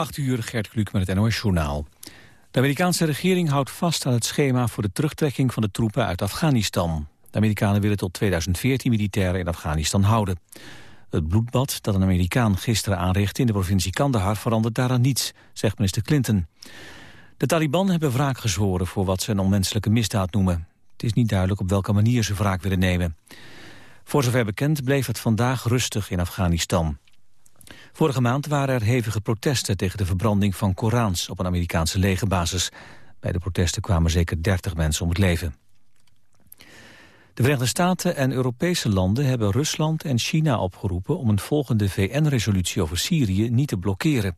8 uur, Gert Kluk met het NOS-journaal. De Amerikaanse regering houdt vast aan het schema voor de terugtrekking van de troepen uit Afghanistan. De Amerikanen willen tot 2014 militairen in Afghanistan houden. Het bloedbad dat een Amerikaan gisteren aanrichtte in de provincie Kandahar verandert daaraan niets, zegt minister Clinton. De Taliban hebben wraak gezworen voor wat ze een onmenselijke misdaad noemen. Het is niet duidelijk op welke manier ze wraak willen nemen. Voor zover bekend bleef het vandaag rustig in Afghanistan. Vorige maand waren er hevige protesten tegen de verbranding van Korans op een Amerikaanse legerbasis. Bij de protesten kwamen zeker 30 mensen om het leven. De Verenigde Staten en Europese landen hebben Rusland en China opgeroepen om een volgende VN-resolutie over Syrië niet te blokkeren.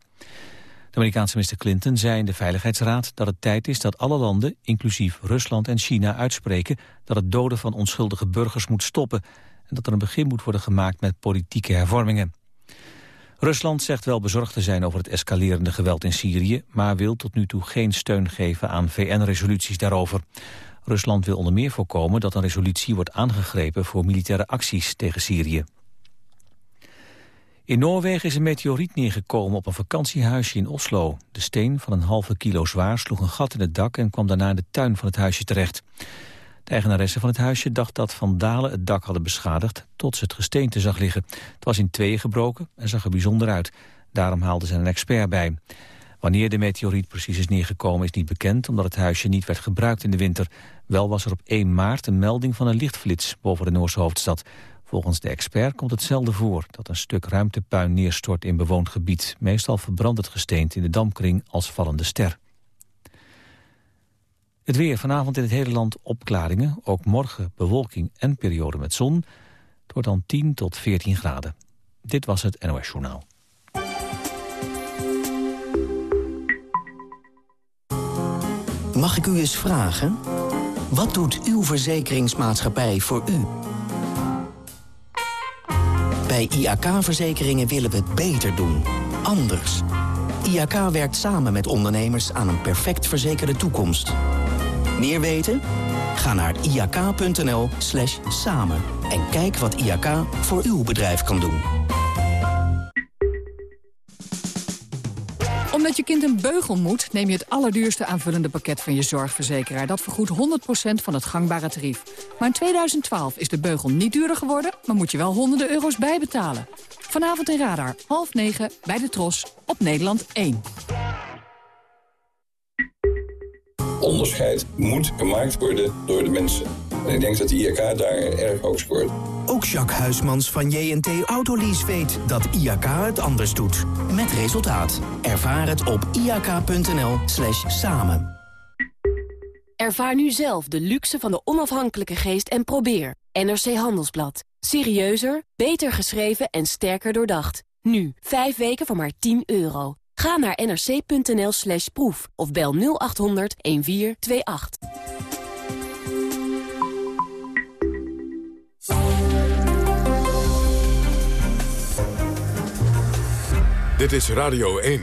De Amerikaanse minister Clinton zei in de Veiligheidsraad dat het tijd is dat alle landen, inclusief Rusland en China, uitspreken dat het doden van onschuldige burgers moet stoppen en dat er een begin moet worden gemaakt met politieke hervormingen. Rusland zegt wel bezorgd te zijn over het escalerende geweld in Syrië... maar wil tot nu toe geen steun geven aan VN-resoluties daarover. Rusland wil onder meer voorkomen dat een resolutie wordt aangegrepen... voor militaire acties tegen Syrië. In Noorwegen is een meteoriet neergekomen op een vakantiehuisje in Oslo. De steen van een halve kilo zwaar sloeg een gat in het dak... en kwam daarna in de tuin van het huisje terecht. De eigenaresse van het huisje dacht dat vandalen het dak hadden beschadigd... tot ze het gesteente zag liggen. Het was in tweeën gebroken en zag er bijzonder uit. Daarom haalden ze een expert bij. Wanneer de meteoriet precies is neergekomen is niet bekend... omdat het huisje niet werd gebruikt in de winter. Wel was er op 1 maart een melding van een lichtflits boven de Noorse hoofdstad. Volgens de expert komt het zelden voor dat een stuk ruimtepuin neerstort in bewoond gebied. Meestal verbrandt het gesteente in de dampkring als vallende ster. Het weer vanavond in het hele land opklaringen. Ook morgen bewolking en periode met zon. Het wordt dan 10 tot 14 graden. Dit was het NOS Journaal. Mag ik u eens vragen? Wat doet uw verzekeringsmaatschappij voor u? Bij IAK-verzekeringen willen we het beter doen. Anders. IAK werkt samen met ondernemers aan een perfect verzekerde toekomst... Meer weten? Ga naar iak.nl slash samen en kijk wat IAK voor uw bedrijf kan doen. Omdat je kind een beugel moet, neem je het allerduurste aanvullende pakket van je zorgverzekeraar. Dat vergoedt 100% van het gangbare tarief. Maar in 2012 is de beugel niet duurder geworden, maar moet je wel honderden euro's bijbetalen. Vanavond in Radar, half negen, bij de Tros, op Nederland 1 onderscheid moet gemaakt worden door de mensen. En ik denk dat de IAK daar erg hoog scoort. Ook Jacques Huismans van JNT Autolease weet dat IAK het anders doet. Met resultaat. Ervaar het op iak.nl slash samen. Ervaar nu zelf de luxe van de onafhankelijke geest en probeer. NRC Handelsblad. Serieuzer, beter geschreven en sterker doordacht. Nu, 5 weken voor maar 10 euro. Ga naar nrc.nl slash proef of bel 0800 1428. Dit is Radio 1.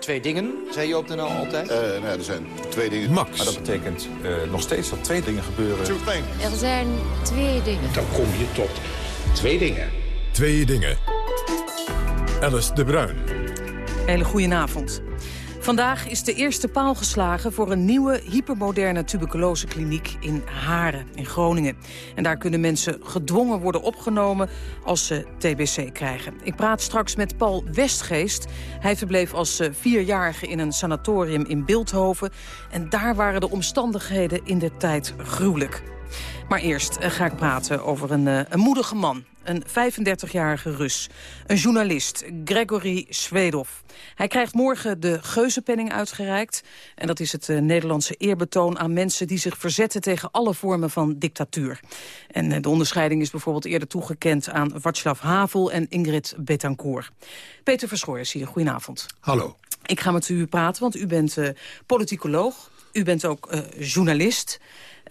Twee dingen, zei je op de NL altijd? Uh, nee, er zijn twee dingen. Max. Maar dat betekent uh, nog steeds dat twee dingen gebeuren. Er zijn twee dingen. Dan kom je tot twee dingen. Twee dingen. Alice de Bruin. Hele goedenavond. Vandaag is de eerste paal geslagen voor een nieuwe hypermoderne tuberculosekliniek in Haren in Groningen. En daar kunnen mensen gedwongen worden opgenomen als ze TBC krijgen. Ik praat straks met Paul Westgeest. Hij verbleef als eh, vierjarige in een sanatorium in Beeldhoven. En daar waren de omstandigheden in de tijd gruwelijk. Maar eerst eh, ga ik praten over een, eh, een moedige man. Een 35-jarige Rus. Een journalist, Gregory Swedov. Hij krijgt morgen de Geuzenpenning uitgereikt. En dat is het uh, Nederlandse eerbetoon aan mensen die zich verzetten tegen alle vormen van dictatuur. En de onderscheiding is bijvoorbeeld eerder toegekend aan Václav Havel en Ingrid Betancourt. Peter Verschoor is hier, goedenavond. Hallo. Ik ga met u praten, want u bent uh, politicoloog. U bent ook journalist.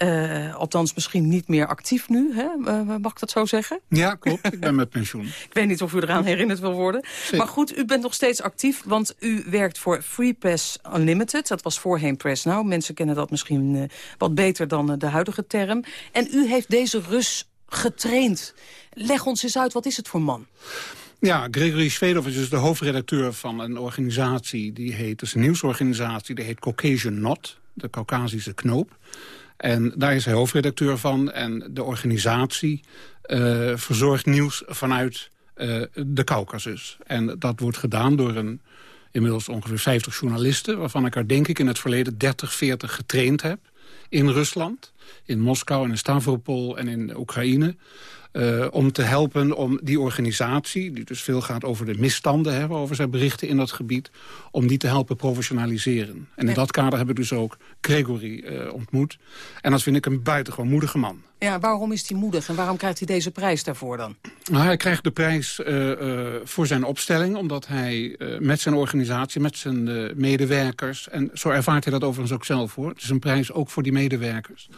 Uh, althans, misschien niet meer actief nu, hè? Uh, mag ik dat zo zeggen? Ja, klopt. Ik ben met pensioen. ik weet niet of u eraan herinnerd wil worden. Maar goed, u bent nog steeds actief, want u werkt voor Free Press Unlimited. Dat was voorheen Press Now. Mensen kennen dat misschien uh, wat beter dan de huidige term. En u heeft deze Rus getraind. Leg ons eens uit, wat is het voor man? Ja, Gregory Svedov is dus de hoofdredacteur van een organisatie... die heet, dus een nieuwsorganisatie, die heet Caucasian Knot, de Caucasische knoop. En daar is hij hoofdredacteur van. En de organisatie uh, verzorgt nieuws vanuit uh, de Caucasus. En dat wordt gedaan door een inmiddels ongeveer 50 journalisten... waarvan ik er denk ik in het verleden 30, 40 getraind heb in Rusland. In Moskou en in Stavropol en in Oekraïne. Uh, om te helpen om die organisatie, die dus veel gaat over de misstanden... Hè, over zijn berichten in dat gebied, om die te helpen professionaliseren. En in dat kader hebben we dus ook Gregory uh, ontmoet. En dat vind ik een buitengewoon moedige man. Ja, waarom is hij moedig en waarom krijgt hij deze prijs daarvoor dan? Nou, hij krijgt de prijs uh, voor zijn opstelling, omdat hij met zijn organisatie, met zijn medewerkers... en zo ervaart hij dat overigens ook zelf hoor. Het is een prijs ook voor die medewerkers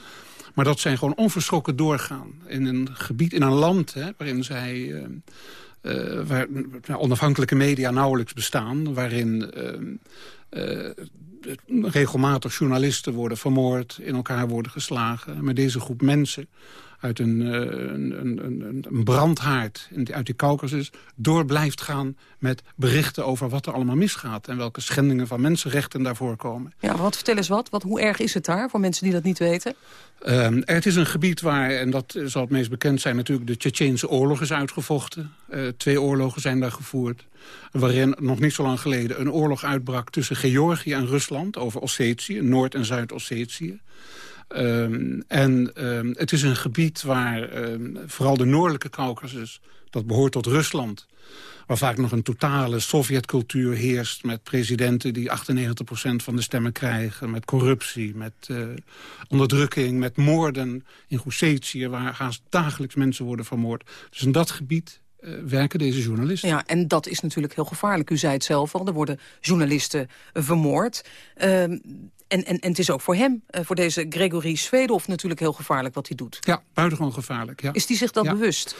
maar dat zij gewoon onverschrokken doorgaan. In een gebied, in een land hè, waarin zij... Uh, uh, waar onafhankelijke media nauwelijks bestaan... waarin uh, regelmatig journalisten worden vermoord... in elkaar worden geslagen. Met deze groep mensen uit een, een, een, een brandhaard uit die Caucasus... door blijft gaan met berichten over wat er allemaal misgaat... en welke schendingen van mensenrechten daarvoor komen. Ja, wat vertel eens wat. wat. Hoe erg is het daar voor mensen die dat niet weten? Uh, het is een gebied waar, en dat zal het meest bekend zijn... natuurlijk de Tsjetsjeense oorlog is uitgevochten. Uh, twee oorlogen zijn daar gevoerd. Waarin nog niet zo lang geleden een oorlog uitbrak... tussen Georgië en Rusland over Ossetië, Noord- en Zuid-Ossetië. Um, en um, het is een gebied waar um, vooral de noordelijke Caucasus... dat behoort tot Rusland waar vaak nog een totale Sovjetcultuur heerst... met presidenten die 98% van de stemmen krijgen... met corruptie, met uh, onderdrukking, met moorden in Goesetië... waar dagelijks mensen worden vermoord. Dus in dat gebied uh, werken deze journalisten. Ja, en dat is natuurlijk heel gevaarlijk. U zei het zelf al, er worden journalisten uh, vermoord. En, en, en het is ook voor hem, uh, voor deze Gregory Svedov natuurlijk heel gevaarlijk wat hij doet. Ja, buitengewoon gevaarlijk. Ja. Is hij zich dat ja. bewust?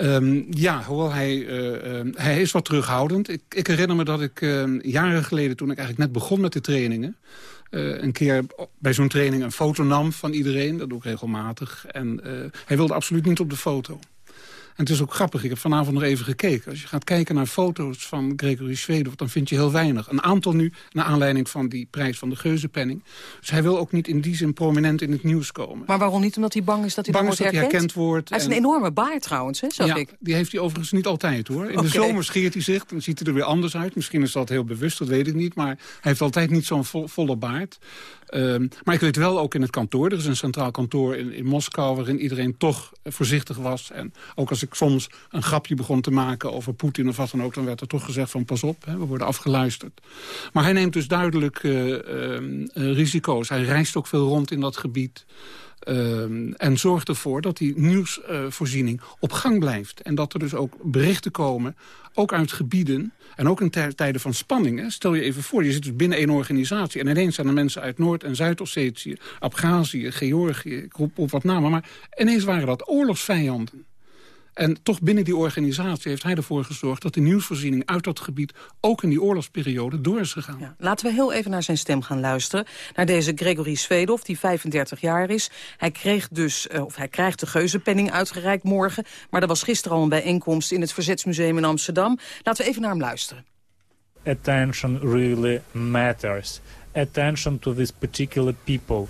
Um, ja, hoewel hij, uh, uh, hij is wat terughoudend. Ik, ik herinner me dat ik uh, jaren geleden, toen ik eigenlijk net begon met de trainingen... een keer bij zo'n training een foto nam van iedereen. Dat doe ik regelmatig. En hij wilde absoluut niet op de foto. En het is ook grappig, ik heb vanavond nog even gekeken. Als je gaat kijken naar foto's van Gregory Zweden, dan vind je heel weinig. Een aantal nu, naar aanleiding van die prijs van de Geuzenpenning. Dus hij wil ook niet in die zin prominent in het nieuws komen. Maar waarom niet? Omdat hij bang is dat hij bang wordt is dat herkend? hij herkend wordt. Hij is een enorme baard trouwens, hè, zag ja, ik. die heeft hij overigens niet altijd, hoor. In de zomer scheert hij zich, dan ziet hij er weer anders uit. Misschien is dat heel bewust, dat weet ik niet. Maar hij heeft altijd niet zo'n vo volle baard. Um, maar ik weet wel ook in het kantoor, er is een centraal kantoor in, in Moskou... waarin iedereen toch voorzichtig was. En ook als ik soms een grapje begon te maken over Poetin of wat dan ook... dan werd er toch gezegd van pas op, hè, we worden afgeluisterd. Maar hij neemt dus duidelijk uh, uh, risico's. Hij reist ook veel rond in dat gebied. Um, en zorgt ervoor dat die nieuwsvoorziening op gang blijft. En dat er dus ook berichten komen, ook uit gebieden... en ook in tijden van spanning. Hè. Stel je even voor, je zit dus binnen één organisatie... en ineens zijn er mensen uit Noord- en Zuid-Ossetië... Abhazie, Georgië, ik roep op wat namen... maar ineens waren dat oorlogsvijanden. En toch binnen die organisatie heeft hij ervoor gezorgd... dat de nieuwsvoorziening uit dat gebied ook in die oorlogsperiode door is gegaan. Ja, laten we heel even naar zijn stem gaan luisteren. Naar deze Gregory Svedov, die 35 jaar is. Hij, kreeg dus, uh, of hij krijgt de geuzenpenning uitgereikt morgen. Maar er was gisteren al een bijeenkomst in het Verzetsmuseum in Amsterdam. Laten we even naar hem luisteren. Attention really matters. Attention to these particular people.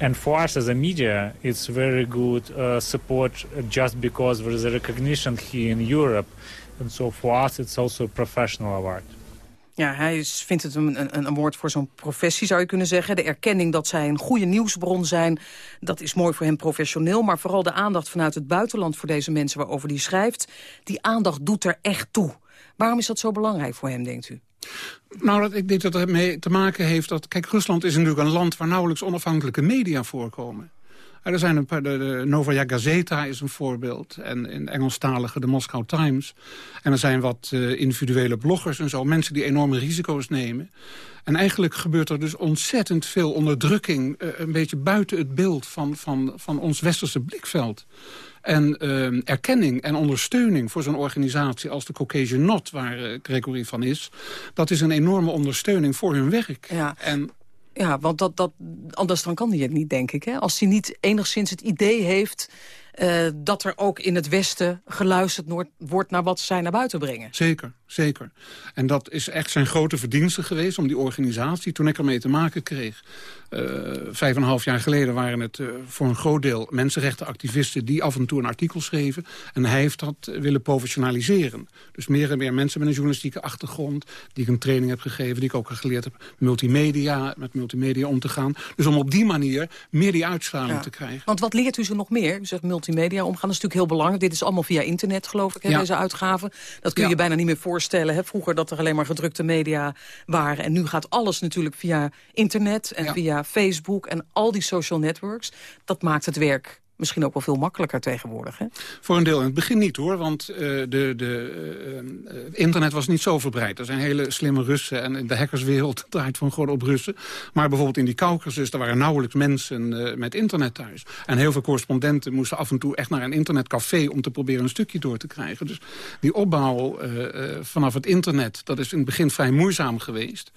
And for us as a media, it's very good uh, support just because there is a recognition here in Europe. And so for us, it's also a professional award. Ja, hij vindt het een, een, een award voor zo'n professie, zou je kunnen zeggen. De erkenning dat zij een goede nieuwsbron zijn, dat is mooi voor hem professioneel. Maar vooral de aandacht vanuit het buitenland voor deze mensen waarover hij schrijft. Die aandacht doet er echt toe. Waarom is dat zo belangrijk voor hem, denkt u? Nou, dat, ik denk dat het mee te maken heeft dat... Kijk, Rusland is natuurlijk een land waar nauwelijks onafhankelijke media voorkomen. Er zijn een paar, de, de Novaya Gazeta is een voorbeeld. En in Engelstalige de Moscow Times. En er zijn wat uh, individuele bloggers en zo. Mensen die enorme risico's nemen. En eigenlijk gebeurt er dus ontzettend veel onderdrukking. Uh, een beetje buiten het beeld van, van, van ons westerse blikveld. En uh, erkenning en ondersteuning voor zo'n organisatie als de Caucasian Knot... waar Gregory van is, dat is een enorme ondersteuning voor hun werk. Ja. En ja, want dat, dat, anders dan kan hij het niet, denk ik. Hè? Als hij niet enigszins het idee heeft uh, dat er ook in het Westen geluisterd wordt naar wat zij naar buiten brengen. Zeker, zeker. En dat is echt zijn grote verdienste geweest om die organisatie, toen ik ermee te maken kreeg. Uh, vijf en een half jaar geleden waren het uh, voor een groot deel mensenrechtenactivisten die af en toe een artikel schreven. En hij heeft dat willen professionaliseren. Dus meer en meer mensen met een journalistieke achtergrond, die ik een training heb gegeven, die ik ook geleerd heb multimedia, met multimedia om te gaan. Dus om op die manier meer die uitstraling ja. te krijgen. Want wat leert u ze nog meer? U zegt multimedia omgaan, dat is natuurlijk heel belangrijk. Dit is allemaal via internet, geloof ik, hè, ja. deze uitgaven. Dat kun je bijna niet meer voorstellen. Hè? Vroeger dat er alleen maar gedrukte media waren. En nu gaat alles natuurlijk via internet en via Facebook en al die social networks. Dat maakt het werk misschien ook wel veel makkelijker tegenwoordig. Hè? Voor een deel in het begin niet hoor, want uh, de, de uh, internet was niet zo verbreid. Er zijn hele slimme Russen en de hackerswereld draait van gewoon op Russen. Maar bijvoorbeeld in die Caucasus, er waren nauwelijks mensen met internet thuis. En heel veel correspondenten moesten af en toe echt naar een internetcafé om te proberen een stukje door te krijgen. Dus die opbouw vanaf het internet, dat is in het begin vrij moeizaam geweest.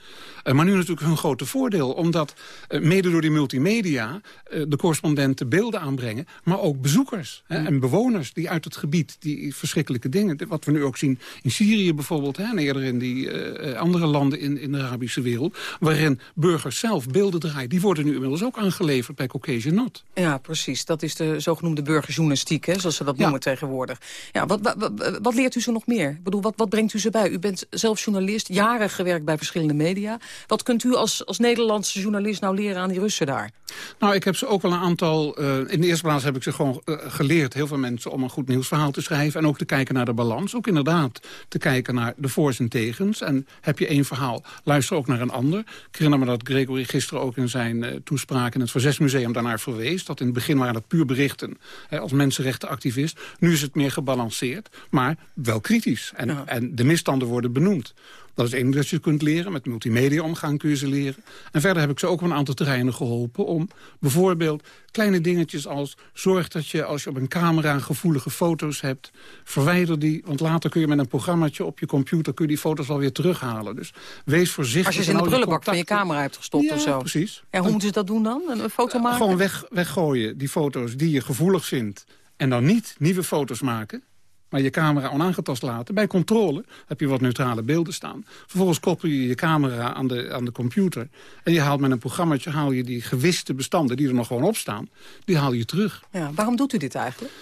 maar nu natuurlijk hun grote voordeel, omdat mede door die multimedia de correspondenten beelden aanbrengen maar ook bezoekers hè, en bewoners die uit het gebied die verschrikkelijke dingen... wat we nu ook zien in Syrië bijvoorbeeld... Hè, en eerder in die uh, andere landen in, in de Arabische wereld... waarin burgers zelf beelden draaien... die worden nu inmiddels ook aangeleverd bij Caucasian Not. Ja, precies. Dat is de zogenoemde burgerjournalistiek, hè, zoals ze dat noemen tegenwoordig. Ja, wat, wat, wat, leert u ze nog meer? Ik bedoel, wat, wat brengt u ze bij? U bent zelf journalist, jaren gewerkt bij verschillende media. Wat kunt u als, als Nederlandse journalist nou leren aan die Russen daar? Nou, ik heb ze ook wel een aantal... Uh, in de eerste plaats heb ik ze gewoon uh, geleerd, heel veel mensen... om een goed nieuwsverhaal te schrijven en ook te kijken naar de balans. Ook inderdaad te kijken naar de voor's en tegens. En heb je één verhaal, luister ook naar een ander. Ik herinner me dat Gregory gisteren ook in zijn uh, toespraak... in het Verzesmuseum daarnaar verwees. Dat in het begin waren dat puur berichten hè, als mensenrechtenactivist. Nu is het meer gebalanceerd, maar wel kritisch. En, ja. en de misstanden worden benoemd. Dat is één dat je kunt leren. Met multimedia omgaan kun je ze leren. En verder heb ik ze ook op een aantal terreinen geholpen... om bijvoorbeeld kleine dingetjes als... zorg dat je als je op een camera gevoelige foto's hebt... verwijder die, want later kun je met een programmaatje op je computer... kun je die foto's alweer terughalen. Dus wees voorzichtig. Als je ze in de prullenbak van je camera hebt gestopt ja, of zo. precies. Ja, hoe moeten ze dat doen dan? Een foto maken? Gewoon weg, weggooien, die foto's die je gevoelig vindt. En dan niet nieuwe foto's maken maar je camera onaangetast laten. Bij controle heb je wat neutrale beelden staan. Vervolgens koppel je je camera aan de, aan de computer. En je haalt met een programmaatje haal je die gewiste bestanden... die er nog gewoon op staan, die haal je terug. Ja, waarom doet u dit eigenlijk?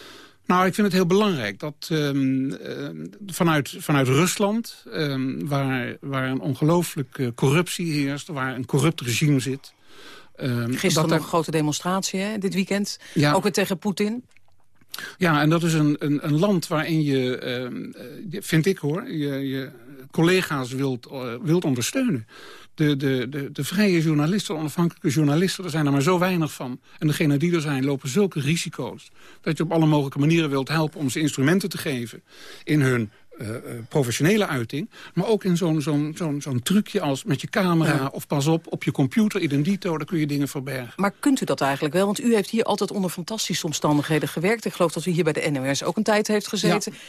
Nou, ik vind het heel belangrijk dat um, uh, vanuit, vanuit Rusland... Um, waar, waar een ongelooflijke corruptie heerst, waar een corrupt regime zit... Um, Gisteren dat nog er... een grote demonstratie, hè, dit weekend. Ja. Ook weer tegen Poetin. Ja, en dat is een, een, een land waarin je, uh, vind ik hoor, je, je collega's wilt, uh, wilt ondersteunen. De, de, de, de vrije journalisten, onafhankelijke journalisten, er zijn er maar zo weinig van. En degenen die er zijn lopen zulke risico's. Dat je op alle mogelijke manieren wilt helpen om ze instrumenten te geven in hun uh, professionele uiting. Maar ook in zo'n zo'n zo'n zo'n trucje als met je camera ja. of pas op, op je computer, identito, daar kun je dingen verbergen. Maar kunt u dat eigenlijk wel? Want u heeft hier altijd onder fantastische omstandigheden gewerkt. Ik geloof dat u hier bij de NOS ook een tijd heeft gezeten. Ja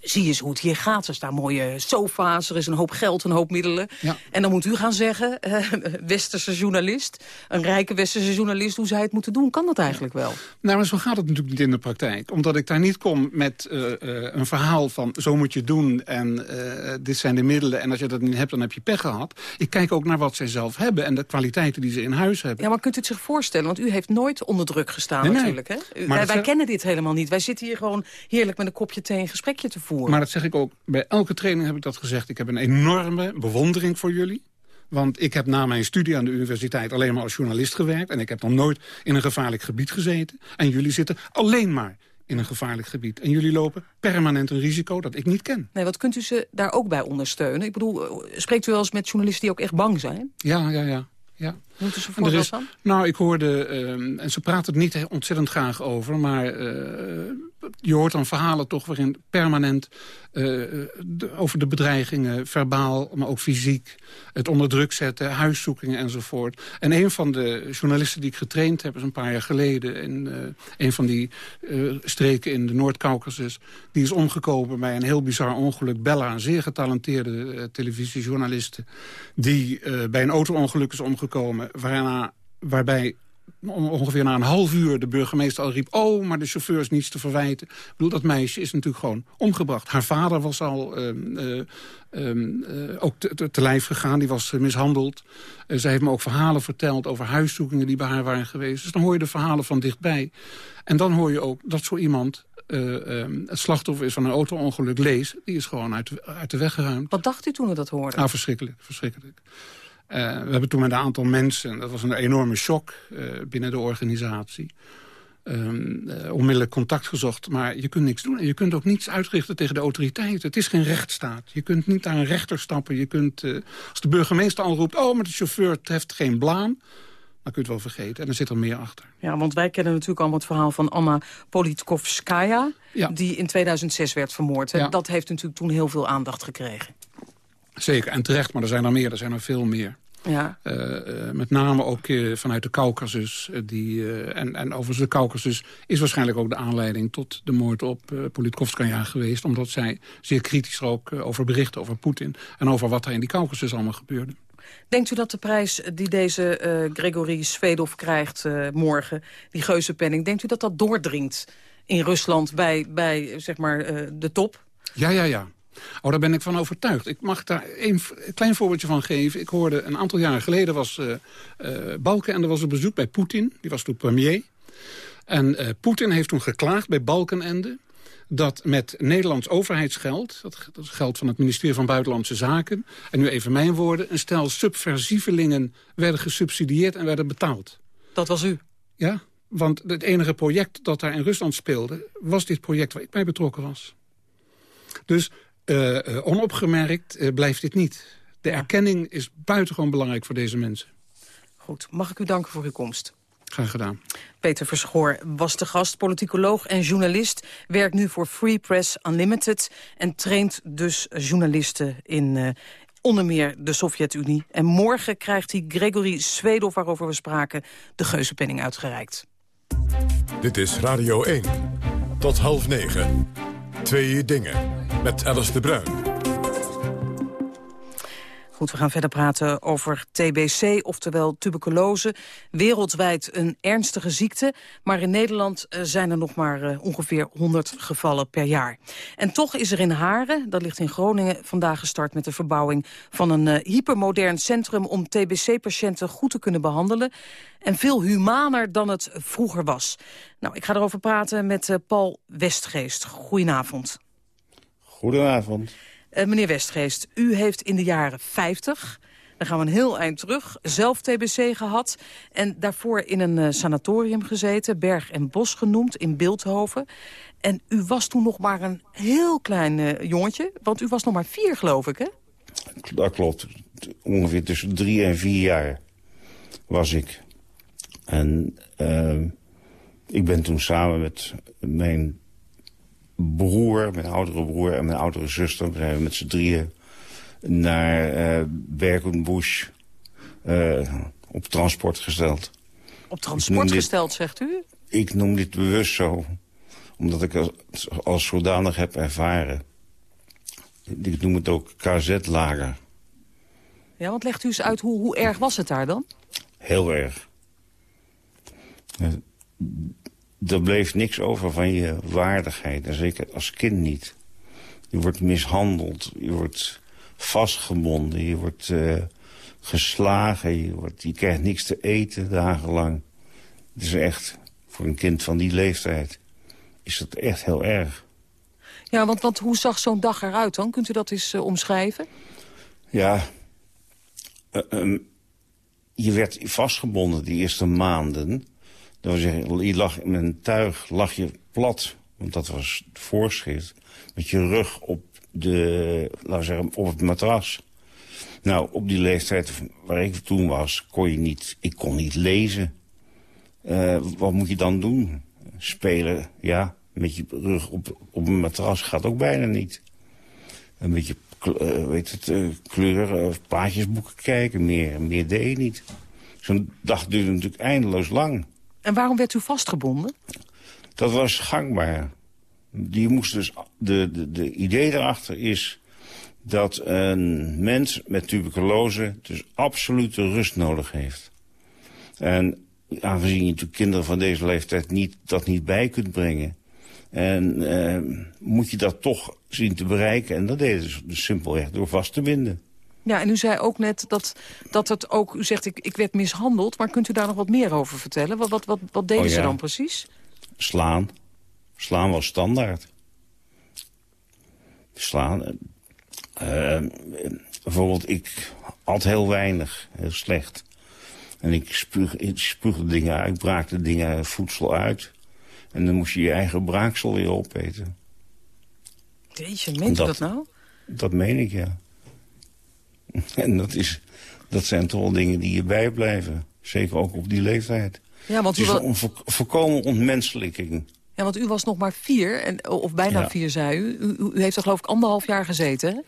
zie eens hoe het hier gaat. Er staan mooie sofa's, er is een hoop geld, een hoop middelen. Ja. En dan moet u gaan zeggen, uh, westerse journalist... een rijke westerse journalist, hoe zij het moeten doen. Kan dat eigenlijk wel? Nou, maar zo gaat het natuurlijk niet in de praktijk. Omdat ik daar niet kom met uh, uh, een verhaal van... zo moet je doen en dit zijn de middelen... en als je dat niet hebt, dan heb je pech gehad. Ik kijk ook naar wat zij zelf hebben en de kwaliteiten die ze in huis hebben. Ja, maar kunt u het zich voorstellen? Want u heeft nooit onder druk gestaan nee, natuurlijk. Hè? U, wij, wij kennen dit helemaal niet. Wij zitten hier gewoon heerlijk met een kopje thee een gesprekje te voeren Maar dat zeg ik ook, bij elke training heb ik dat gezegd. Ik heb een enorme bewondering voor jullie. Want ik heb na mijn studie aan de universiteit alleen maar als journalist gewerkt. En ik heb nog nooit in een gevaarlijk gebied gezeten. En jullie zitten alleen maar in een gevaarlijk gebied. En jullie lopen permanent een risico dat ik niet ken. Nee, wat kunt u ze daar ook bij ondersteunen? Ik bedoel, spreekt u wel eens met journalisten die ook echt bang zijn? Ja, ja, ja. ja. Moeten ze voorbeeld van? Nou, ik hoorde, uh, en ze praten het niet ontzettend graag over... maar uh, je hoort dan verhalen toch waarin permanent de, over de bedreigingen, verbaal, maar ook fysiek, het onder druk zetten, huiszoekingen enzovoort. En een van de journalisten die ik getraind heb, is een paar jaar geleden in uh, een van die uh, streken in de Noord-Caucasus, die is omgekomen bij een heel bizar ongeluk. Bella, een zeer getalenteerde televisiejournaliste, die bij een auto-ongeluk is omgekomen, waarna, waarbij ongeveer na een half uur de burgemeester al riep... oh, maar de chauffeur is niets te verwijten. Ik bedoel, dat meisje is natuurlijk gewoon omgebracht. Haar vader was al uh, uh, ook te, te, lijf gegaan, die was mishandeld. zij heeft me ook verhalen verteld over huiszoekingen die bij haar waren geweest. Dus dan hoor je de verhalen van dichtbij. En dan hoor je ook dat zo iemand uh, het slachtoffer is van een auto-ongeluk lees... die is gewoon uit, uit de weg geruimd. Wat dacht u toen u dat hoorde? Nou, verschrikkelijk, verschrikkelijk. Uh, we hebben toen met een aantal mensen, dat was een enorme shock uh, binnen de organisatie... Um, onmiddellijk contact gezocht, maar je kunt niks doen. En je kunt ook niets uitrichten tegen de autoriteiten. Het is geen rechtsstaat. Je kunt niet naar een rechter stappen. Je kunt, als de burgemeester al roept... oh, maar de chauffeur treft geen blaam dan kun je het wel vergeten. En er zit er meer achter. Ja, want wij kennen natuurlijk allemaal het verhaal van Anna Politkovskaya... die in 2006 werd vermoord. Ja. Dat heeft natuurlijk toen heel veel aandacht gekregen. Zeker, en terecht, maar er zijn er meer. Er zijn er veel meer. Ja. Uh, uh, met name ook uh, vanuit de Caucasus. die, en, en overigens de Caucasus is waarschijnlijk ook de aanleiding... tot de moord op uh, Politkovskaya geweest. Omdat zij zeer kritisch er ook over berichten over Poetin... en over wat er in die Caucasus allemaal gebeurde. Denkt u dat de prijs die deze Gregory Svedov krijgt morgen, die geuzenpenning... denkt u dat dat doordringt in Rusland bij, bij zeg maar, de top? Ja, ja, ja. Oh, daar ben ik van overtuigd. Ik mag daar een klein voorbeeldje van geven. Ik hoorde een aantal jaren geleden was uh, uh, Balken en er was een bezoek bij Poetin. Die was toen premier. En uh, Poetin heeft toen geklaagd bij Balkenende dat met Nederlands overheidsgeld... dat, dat is geld van het ministerie van Buitenlandse Zaken... en nu even mijn woorden... een stel subversievelingen werden gesubsidieerd en werden betaald. Dat was u? Ja, want het enige project dat daar in Rusland speelde... was dit project waar ik bij betrokken was. Dus uh, uh, onopgemerkt uh, blijft dit niet. De erkenning is buitengewoon belangrijk voor deze mensen. Goed, mag ik u danken voor uw komst? Graag gedaan. Peter Verschoor was de gast, politicoloog en journalist. Werkt nu voor Free Press Unlimited en traint dus journalisten in uh, onder meer de Sovjet-Unie. En morgen krijgt hij Gregory Swedov, waarover we spraken, de geuzenpenning uitgereikt. Dit is Radio 1. Tot half negen. Twee dingen. Met Alice de Bruin. Goed, we gaan verder praten over TBC, oftewel tuberculose. Wereldwijd een ernstige ziekte, maar in Nederland zijn er nog maar ongeveer 100 gevallen per jaar. En toch is er in Haren, dat ligt in Groningen, vandaag gestart met de verbouwing van een uh, hypermodern centrum om TBC-patiënten goed te kunnen behandelen. En veel humaner dan het vroeger was. Nou, ik ga erover praten met Paul Westgeest. Goedenavond. Goedenavond. Uh, meneer Westgeest, u heeft in de jaren 50, dan gaan we een heel eind terug, zelf TBC gehad. En daarvoor in een uh, sanatorium gezeten, Berg en Bos genoemd, in Beeldhoven. En u was toen nog maar een heel klein uh, jongetje, want u was nog maar vier, geloof ik, hè? Dat klopt. Ongeveer tussen drie en vier jaar was ik. En ik ben toen samen met mijn broer, mijn oudere broer en mijn oudere zuster... we zijn met z'n drieën naar uh, uh, op transport gesteld. Op transport gesteld, dit, zegt u? Ik noem dit bewust zo, omdat ik als, als zodanig heb ervaren. Ik noem het ook KZ-lager. Ja, want legt u eens uit, hoe, hoe erg was het daar dan? Heel erg. Er bleef niks over van je waardigheid. En zeker als kind niet. Je wordt mishandeld. Je wordt vastgebonden. Je wordt uh, geslagen. Je, wordt, je krijgt niks te eten dagenlang. Het is echt, voor een kind van die leeftijd, is dat echt heel erg. Ja, want, want hoe zag zo'n dag eruit dan? Kunt u dat eens uh, omschrijven? Ja, uh, um, je werd vastgebonden die eerste maanden. Dat wil zeggen, je lag in een tuig, lag je plat, want dat was het voorschrift, met je rug op, de, laten we zeggen, op het matras. Nou, op die leeftijd waar ik toen was, kon je niet, ik kon niet lezen. Uh, wat moet je dan doen? Spelen, ja, met je rug op, op een matras gaat ook bijna niet. Een beetje, uh, weet het, uh, kleuren of plaatjesboeken kijken, meer, meer deed je niet. Zo'n dag duurde natuurlijk eindeloos lang. En waarom werd u vastgebonden? Dat was gangbaar. Die moest dus, de, de, de idee erachter is dat een mens met tuberculose dus absolute rust nodig heeft. En aangezien je natuurlijk kinderen van deze leeftijd niet, dat niet bij kunt brengen. En uh, moet je dat toch zien te bereiken. En dat deden ze dus simpelweg door vast te binden. Ja, en u zei ook net dat, dat het ook... U zegt, ik, ik werd mishandeld, maar kunt u daar nog wat meer over vertellen? Wat, wat, wat, wat deden oh, ja. ze dan precies? Slaan. Slaan was standaard. Slaan. Uh, bijvoorbeeld, ik at heel weinig, heel slecht. En ik, spuug, ik spuugde dingen uit, braakte dingen, voedsel uit. En dan moest je je eigen braaksel weer opeten. Jeetje, meent dat, dat nou? Dat meen ik, ja. En dat, is, dat zijn toch wel dingen die je bijblijven. Zeker ook op die leeftijd. Ja, want het is een voorkomen ontmenselijking. Ja, want u was nog maar vier, en, of bijna Ja. vier, zei u. u. U heeft er geloof ik anderhalf jaar gezeten?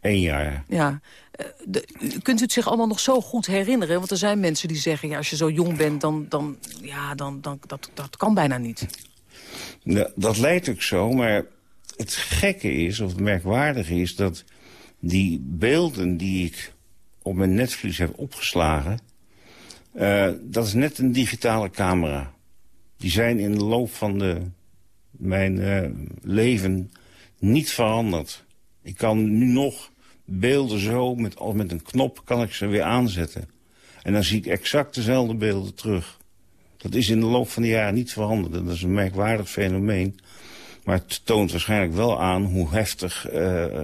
Eén jaar. Ja. Eh, de- kunt u het zich allemaal nog zo goed herinneren? Want er zijn mensen die zeggen, ja, als je zo jong bent, dan, dan, ja, dan, dan dat, dat kan bijna niet. Nou, dat lijkt ook zo, maar het gekke is, of het merkwaardige is... dat die beelden die ik op mijn netvlies heb opgeslagen... eh, dat is net een digitale camera. Die zijn in de loop van de, mijn eh, leven niet veranderd. Ik kan nu nog beelden zo, met, met een knop kan ik ze weer aanzetten. En dan zie ik exact dezelfde beelden terug. Dat is in de loop van de jaren niet veranderd. Dat is een merkwaardig fenomeen. Maar het toont waarschijnlijk wel aan hoe heftig eh,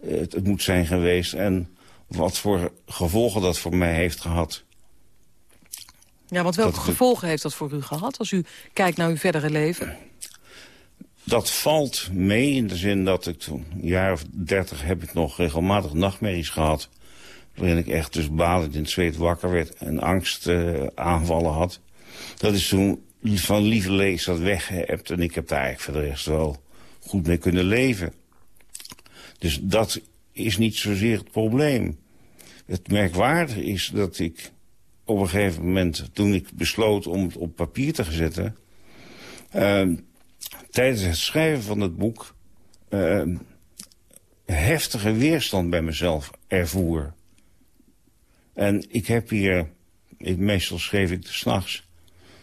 het, het moet zijn geweest... en wat voor gevolgen dat voor mij heeft gehad. Ja, want welke Dat- gevolgen heeft dat voor u gehad... als u kijkt naar uw verdere leven? Dat valt mee in de zin dat ik toen, een jaar of dertig heb ik nog regelmatig nachtmerries gehad. Waarin ik echt dus balend in het zweet wakker werd en angstaanvallen aanvallen had. Dat is toen van lieve lees dat weggeëpt en ik heb daar eigenlijk voor de rest wel goed mee kunnen leven. Dus dat is niet zozeer het probleem. Het merkwaardige is dat ik op een gegeven moment, toen ik besloot om het op papier te zetten... Uh, tijdens het schrijven van het boek uh, heftige weerstand bij mezelf ervoer. En ik heb hier, ik, meestal schreef ik s'nachts.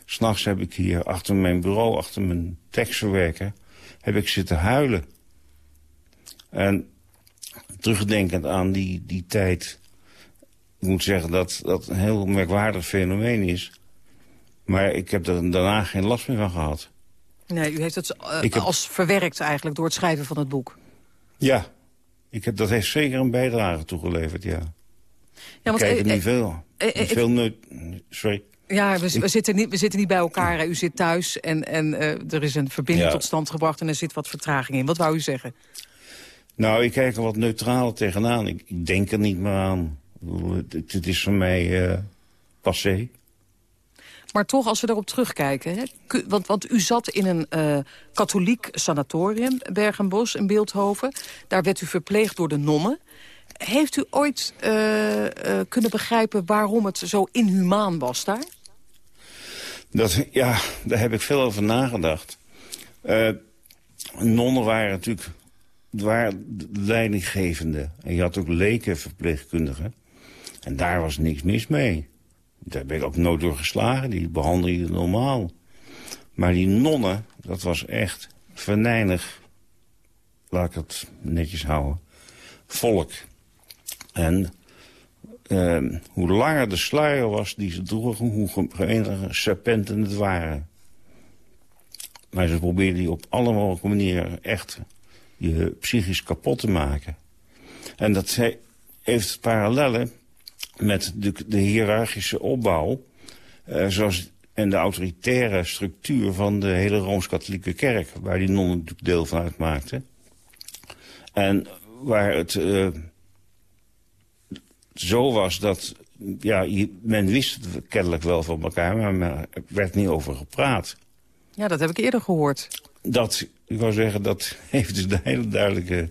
S'nachts heb ik hier achter mijn bureau, achter mijn tekstverwerker, heb ik zitten huilen. En terugdenkend aan die, die tijd, ik moet zeggen dat dat een heel merkwaardig fenomeen is. Maar ik heb er daarna geen last meer van gehad. Nee, u heeft het eh, heb- als verwerkt eigenlijk door het schrijven van het boek. Ja, ik heb, dat heeft zeker een bijdrage toegeleverd, ja. Ja, ik kijk er eh, niet veel. eh, eh, niet veel neut- Sorry. Ja, we, zitten niet, we zitten niet bij elkaar. hè. U zit thuis en, en er is een verbinding Ja. tot stand gebracht... en er zit wat vertraging in. Wat wou u zeggen? Nou, ik kijk er wat neutraler tegenaan. Ik, ik denk er niet meer aan. Het, het is voor mij eh, passé. Maar toch, als we daarop terugkijken... Hè, want, want u zat in een eh, katholiek sanatorium, Bergenbos in Beeldhoven. Daar werd u verpleegd door de nonnen. Heeft u ooit eh, kunnen begrijpen waarom het zo inhumaan was daar? Dat, ja, daar heb ik veel over nagedacht. Nonnen waren natuurlijk waren de leidinggevende. En je had ook lekenverpleegkundigen. En daar was niks mis mee. Daar ben ik ook nooit door geslagen. Die behandelde je normaal. Maar die nonnen, dat was echt venijnig. Laat ik het netjes houden. Volk. En eh, hoe langer de sluier was die ze droegen, hoe gemeenere serpenten het waren. Maar ze probeerden die op alle mogelijke manieren echt je psychisch kapot te maken. En dat he- heeft parallellen met de, de hiërarchische opbouw... eh, zoals, en de autoritaire structuur van de hele Rooms-Katholieke Kerk... waar die nonnen deel van uitmaakten. En waar het eh, zo was dat... Ja, men wist het kennelijk wel van elkaar, maar er werd niet over gepraat. Ja, dat heb ik eerder gehoord. Dat, ik wou zeggen, dat heeft dus een hele duidelijke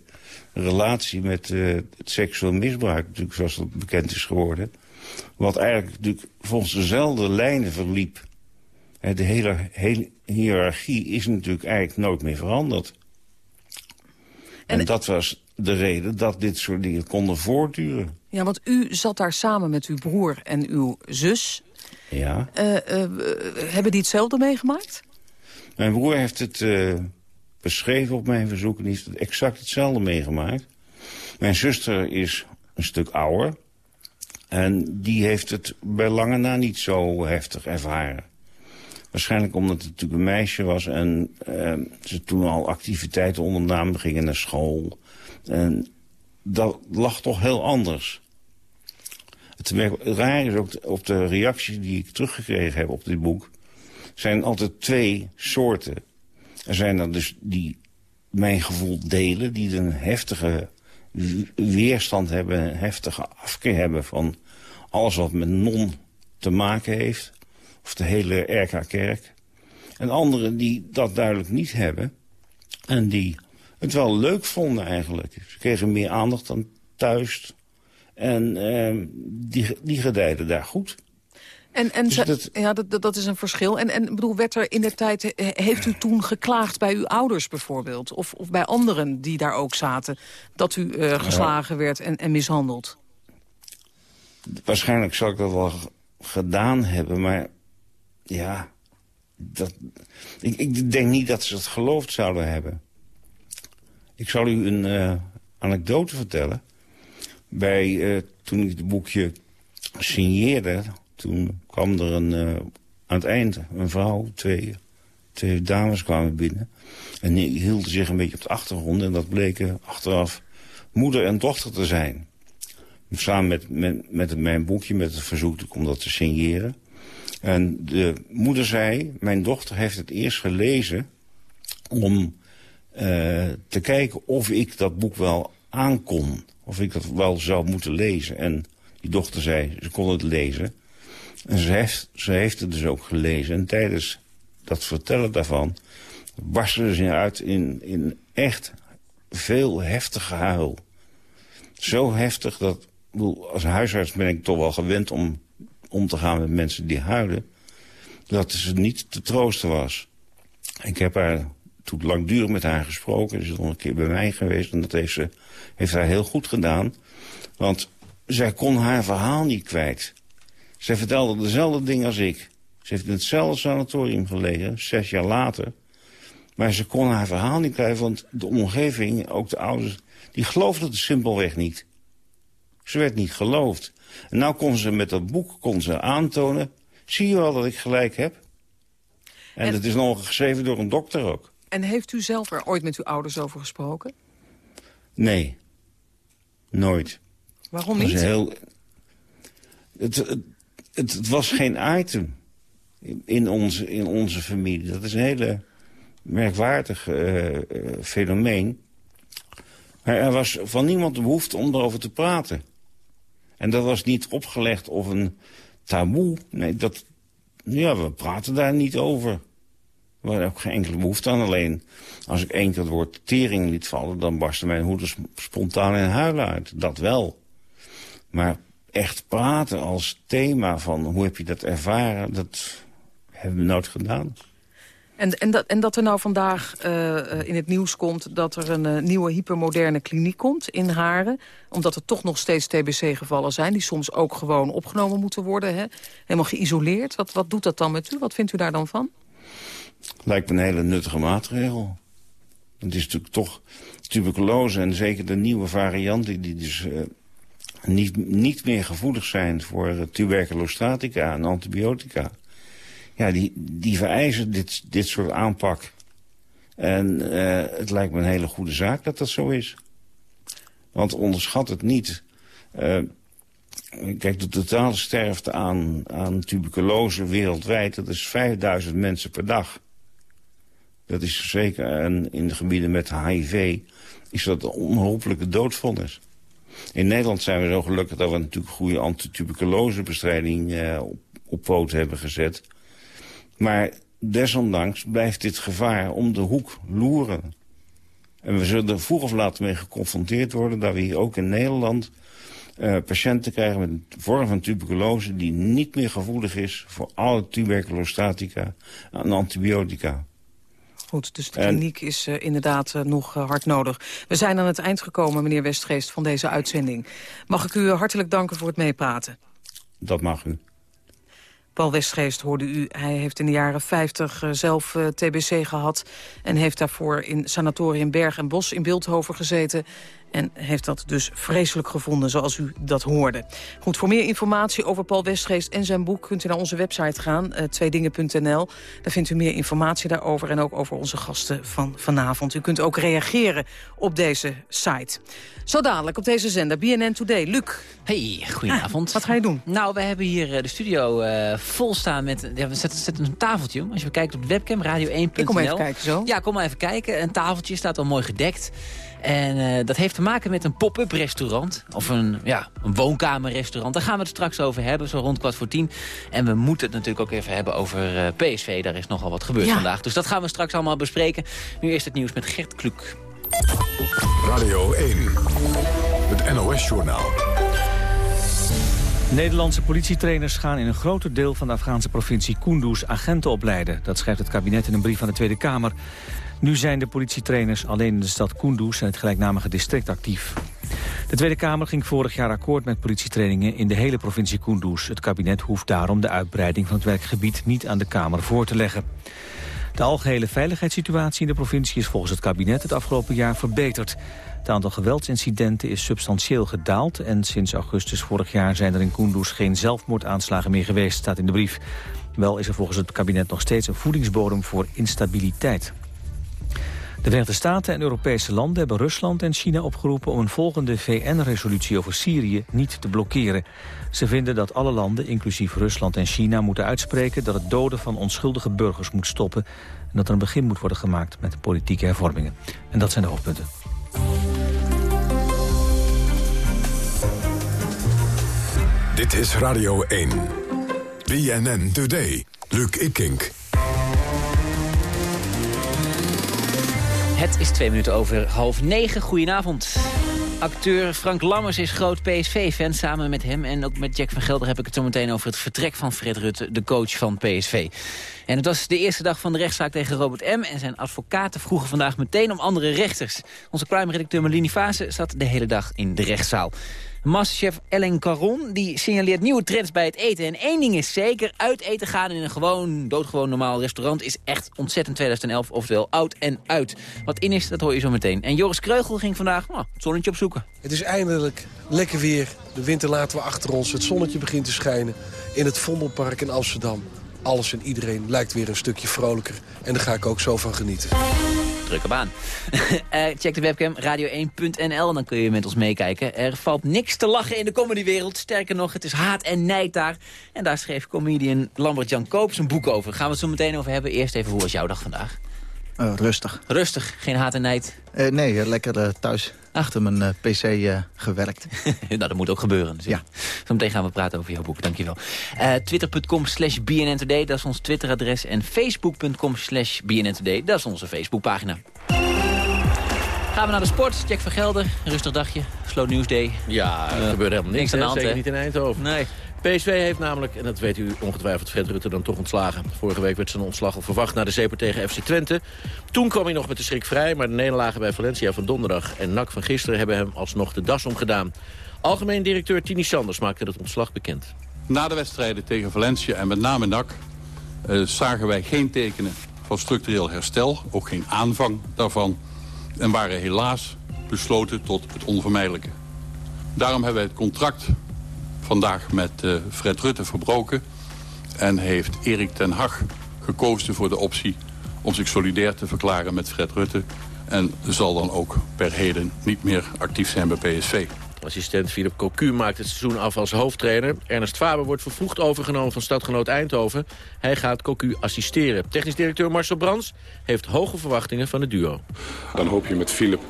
relatie met eh, het seksueel misbruik, natuurlijk zoals dat bekend is geworden. Wat eigenlijk natuurlijk volgens dezelfde lijnen verliep. De hele, hele hiërarchie is natuurlijk eigenlijk nooit meer veranderd. En, dat was de reden dat dit soort dingen konden voortduren. Ja, want u zat daar samen met uw broer en uw zus. Ja. Uh, hebben die hetzelfde meegemaakt? Mijn broer heeft het uh, beschreven op mijn verzoek en heeft exact hetzelfde meegemaakt. Mijn zuster is een stuk ouder. En die heeft het bij lange na niet zo heftig ervaren. Waarschijnlijk omdat het natuurlijk een meisje was en uh, ze toen al activiteiten ondernamen, gingen naar school. En dat lag toch heel anders. Het raar is ook op de reacties die ik teruggekregen heb op dit boek... zijn altijd twee soorten. Er zijn er dus die mijn gevoel delen, die een heftige weerstand hebben... een heftige afkeer hebben van alles wat met non te maken heeft. Of de hele RK-kerk. En anderen die dat duidelijk niet hebben. En die het wel leuk vonden eigenlijk. Ze kregen meer aandacht dan thuis. En uh, die, die gedijden daar goed. En, en dus dat, ja, dat, dat is een verschil. En, en bedoel, werd er in de tijd, heeft u toen geklaagd bij uw ouders bijvoorbeeld? Of, of bij anderen die daar ook zaten, dat u uh, geslagen werd en, en mishandeld? Waarschijnlijk zou ik dat wel gedaan hebben, maar ja, dat, ik, ik denk niet dat ze het geloofd zouden hebben. Ik zal u een uh, anekdote vertellen. Bij, uh, toen ik het boekje signeerde, toen kwam er een, uh, aan het eind een vrouw, twee, twee dames kwamen binnen. En die hielden zich een beetje op de achtergrond. En dat bleken achteraf moeder en dochter te zijn. Samen met, met, met mijn boekje, met het verzoek om dat te signeren. En de moeder zei, mijn dochter heeft het eerst gelezen... om uh, te kijken of ik dat boek wel aankon. Of ik dat wel zou moeten lezen. En die dochter zei, ze kon het lezen. En ze heeft, ze heeft het dus ook gelezen. En tijdens dat vertellen daarvan barstte ze uit in, in echt veel heftige huil. Zo heftig dat, als huisarts ben ik toch wel gewend om om te gaan met mensen die huilen... dat ze niet te troosten was. Ik heb haar toen langdurig met haar gesproken. Ze is nog een keer bij mij geweest en dat heeft ze heeft haar heel goed gedaan. Want zij kon haar verhaal niet kwijt. Zij vertelde dezelfde dingen als ik. Ze heeft in hetzelfde sanatorium gelegen, zes jaar later. Maar ze kon haar verhaal niet kwijt, want de omgeving, ook de ouders... die geloofden het simpelweg niet. Ze werd niet geloofd. En nou kon ze met dat boek kon ze aantonen... zie je wel dat ik gelijk heb? En, en het is nog geschreven door een dokter ook. En heeft u zelf er ooit met uw ouders over gesproken? Nee. Nooit. Waarom niet? Heel... Het, het, het, was geen item in onze, in onze familie. Dat is een hele merkwaardig uh, fenomeen. Maar er was van niemand de behoefte om erover te praten. En dat was niet opgelegd of een taboe. Nee, dat, ja, we praten daar niet over. We hadden ook geen enkele behoefte aan. Alleen als ik één keer het woord tering liet vallen... dan barstte mijn moeder spontaan in huilen uit. Dat wel. Maar echt praten als thema van hoe heb je dat ervaren... dat hebben we nooit gedaan. En, en, dat, en dat er nou vandaag uh, in het nieuws komt... dat er een uh, nieuwe hypermoderne kliniek komt in Haren. Omdat er toch nog steeds TBC-gevallen zijn... die soms ook gewoon opgenomen moeten worden. Hè? Helemaal geïsoleerd. Wat, wat doet dat dan met u? Wat vindt u daar dan van? Lijkt me een hele nuttige maatregel. Het is natuurlijk toch tuberculose en zeker de nieuwe varianten... die dus niet, niet meer gevoelig zijn voor tuberculostatica en antibiotica ja, die, die vereisen dit, dit soort aanpak. En uh, het lijkt me een hele goede zaak dat dat zo is. Want onderschat het niet. Uh, kijk, de totale sterfte aan, aan tuberculose wereldwijd... dat is 5000 mensen per dag. Dat is zeker, en in de gebieden met HIV... is dat een onhopelijke doodvonnis. In Nederland zijn we zo gelukkig dat we natuurlijk goede antituberculosebestrijding uh, op, op hebben gezet. Maar desondanks blijft dit gevaar om de hoek loeren. En we zullen er vroeg of laat mee geconfronteerd worden... dat we hier ook in Nederland uh, patiënten krijgen met een vorm van tuberculose... die niet meer gevoelig is voor alle tuberculostatica en antibiotica. Goed, dus de kliniek is uh, inderdaad uh, nog hard nodig. We zijn aan het eind gekomen, meneer Westgeest, van deze uitzending. Mag ik u hartelijk danken voor het meepraten? Dat mag u. Paul Westgeest hoorde u. Hij heeft in de jaren 50 zelf TBC gehad... en heeft daarvoor in sanatorium Berg en Bos in Beeldhoven gezeten. En heeft dat dus vreselijk gevonden, zoals u dat hoorde. Goed, voor meer informatie over Paul Westgeest en zijn boek... kunt u naar onze website gaan, uh, tweedingen.nl. Daar vindt u meer informatie daarover en ook over onze gasten van vanavond. U kunt ook reageren op deze site. Zo dadelijk op deze zender, BNN Today. Luc. Hey, goedenavond. Ah, wat ga je doen? Nou, we hebben hier uh, de studio uh, vol staan met... Ja, we zetten, zetten, een tafeltje Als je kijkt op de webcam, radio1.nl. Ik kom even kijken zo. Ja, kom maar even kijken. Een tafeltje staat al mooi gedekt. En uh, dat heeft te maken met een pop-up restaurant. Of een, ja, een woonkamerrestaurant. Daar gaan we het straks over hebben, zo rond kwart voor tien. En we moeten het natuurlijk ook even hebben over uh, PSV. Daar is nogal wat gebeurd ja. vandaag. Dus dat gaan we straks allemaal bespreken. Nu eerst het nieuws met Gert Kluk. Radio 1, het NOS-journaal. Nederlandse politietrainers gaan in een groter deel van de Afghaanse provincie Kunduz agenten opleiden. Dat schrijft het kabinet in een brief aan de Tweede Kamer. Nu zijn de politietrainers alleen in de stad Kunduz en het gelijknamige district actief. De Tweede Kamer ging vorig jaar akkoord met politietrainingen in de hele provincie Kunduz. Het kabinet hoeft daarom de uitbreiding van het werkgebied niet aan de Kamer voor te leggen. De algehele veiligheidssituatie in de provincie is volgens het kabinet het afgelopen jaar verbeterd. Het aantal geweldsincidenten is substantieel gedaald... en sinds augustus vorig jaar zijn er in Kunduz geen zelfmoordaanslagen meer geweest, staat in de brief. Wel is er volgens het kabinet nog steeds een voedingsbodem voor instabiliteit. De Verenigde Staten en Europese landen hebben Rusland en China opgeroepen om een volgende VN-resolutie over Syrië niet te blokkeren. Ze vinden dat alle landen, inclusief Rusland en China, moeten uitspreken dat het doden van onschuldige burgers moet stoppen en dat er een begin moet worden gemaakt met de politieke hervormingen. En dat zijn de hoofdpunten. Dit is Radio 1. BNN Today. Luc Ikink. Het is twee minuten over half negen. Goedenavond. Acteur Frank Lammers is groot PSV-fan. Samen met hem en ook met Jack van Gelder heb ik het zo meteen over het vertrek van Fred Rutte, de coach van PSV. En het was de eerste dag van de rechtszaak tegen Robert M. En zijn advocaten vroegen vandaag meteen om andere rechters. Onze crime-redacteur Malini Fase zat de hele dag in de rechtszaal. Masterchef Ellen Caron die signaleert nieuwe trends bij het eten. En één ding is zeker, uit eten gaan in een gewoon, doodgewoon normaal restaurant... is echt ontzettend 2011, oftewel oud en uit. Wat in is, dat hoor je zo meteen. En Joris Kreugel ging vandaag nou, het zonnetje opzoeken. Het is eindelijk lekker weer. De winter laten we achter ons. Het zonnetje begint te schijnen in het Vondelpark in Amsterdam. Alles en iedereen lijkt weer een stukje vrolijker. En daar ga ik ook zo van genieten drukke baan. uh, check de webcam radio1.nl dan kun je met ons meekijken. Er valt niks te lachen in de comedywereld. Sterker nog, het is haat en nijd daar. En daar schreef comedian Lambert-Jan Koops een boek over. Gaan we het zo meteen over hebben. Eerst even, hoe was jouw dag vandaag? Uh, rustig. Rustig, geen haat en nijd? Uh, nee, lekker thuis achter mijn pc gewerkt. nou, dat moet ook gebeuren. Dus ja. Zometeen gaan we praten over jouw boek, dankjewel. Twitter.com slash BNN Today, dat is ons Twitteradres. En Facebook.com slash BNN Today, dat is onze Facebookpagina. Gaan we naar de sport. Jack van Gelder, rustig dagje. Slow News Day. Ja, er gebeurt helemaal niks. aan de hand, Zeker niet in Eindhoven. Nee. PSV heeft namelijk, en dat weet u ongetwijfeld, Fred Rutte dan toch ontslagen. Vorige week werd zijn ontslag al verwacht na de zeper tegen FC Twente. Toen kwam hij nog met de schrik vrij, maar de nederlagen bij Valencia van donderdag... en NAC van gisteren hebben hem alsnog de das omgedaan. Algemeen directeur Tini Sanders maakte het ontslag bekend. Na de wedstrijden tegen Valencia en met name NAC... Uh, zagen wij geen tekenen van structureel herstel, ook geen aanvang daarvan... en waren helaas besloten tot het onvermijdelijke. Daarom hebben wij het contract vandaag met uh, Fred Rutte verbroken... en heeft Erik ten Hag gekozen voor de optie om zich solidair te verklaren met Fred Rutte... en zal dan ook per heden niet meer actief zijn bij PSV. Assistent Philip Cocu maakt het seizoen af als hoofdtrainer. Ernst Faber wordt vervroegd overgenomen van stadgenoot Eindhoven. Hij gaat Cocu assisteren. Technisch directeur Marcel Brands heeft hoge verwachtingen van het duo. Dan hoop je met Philip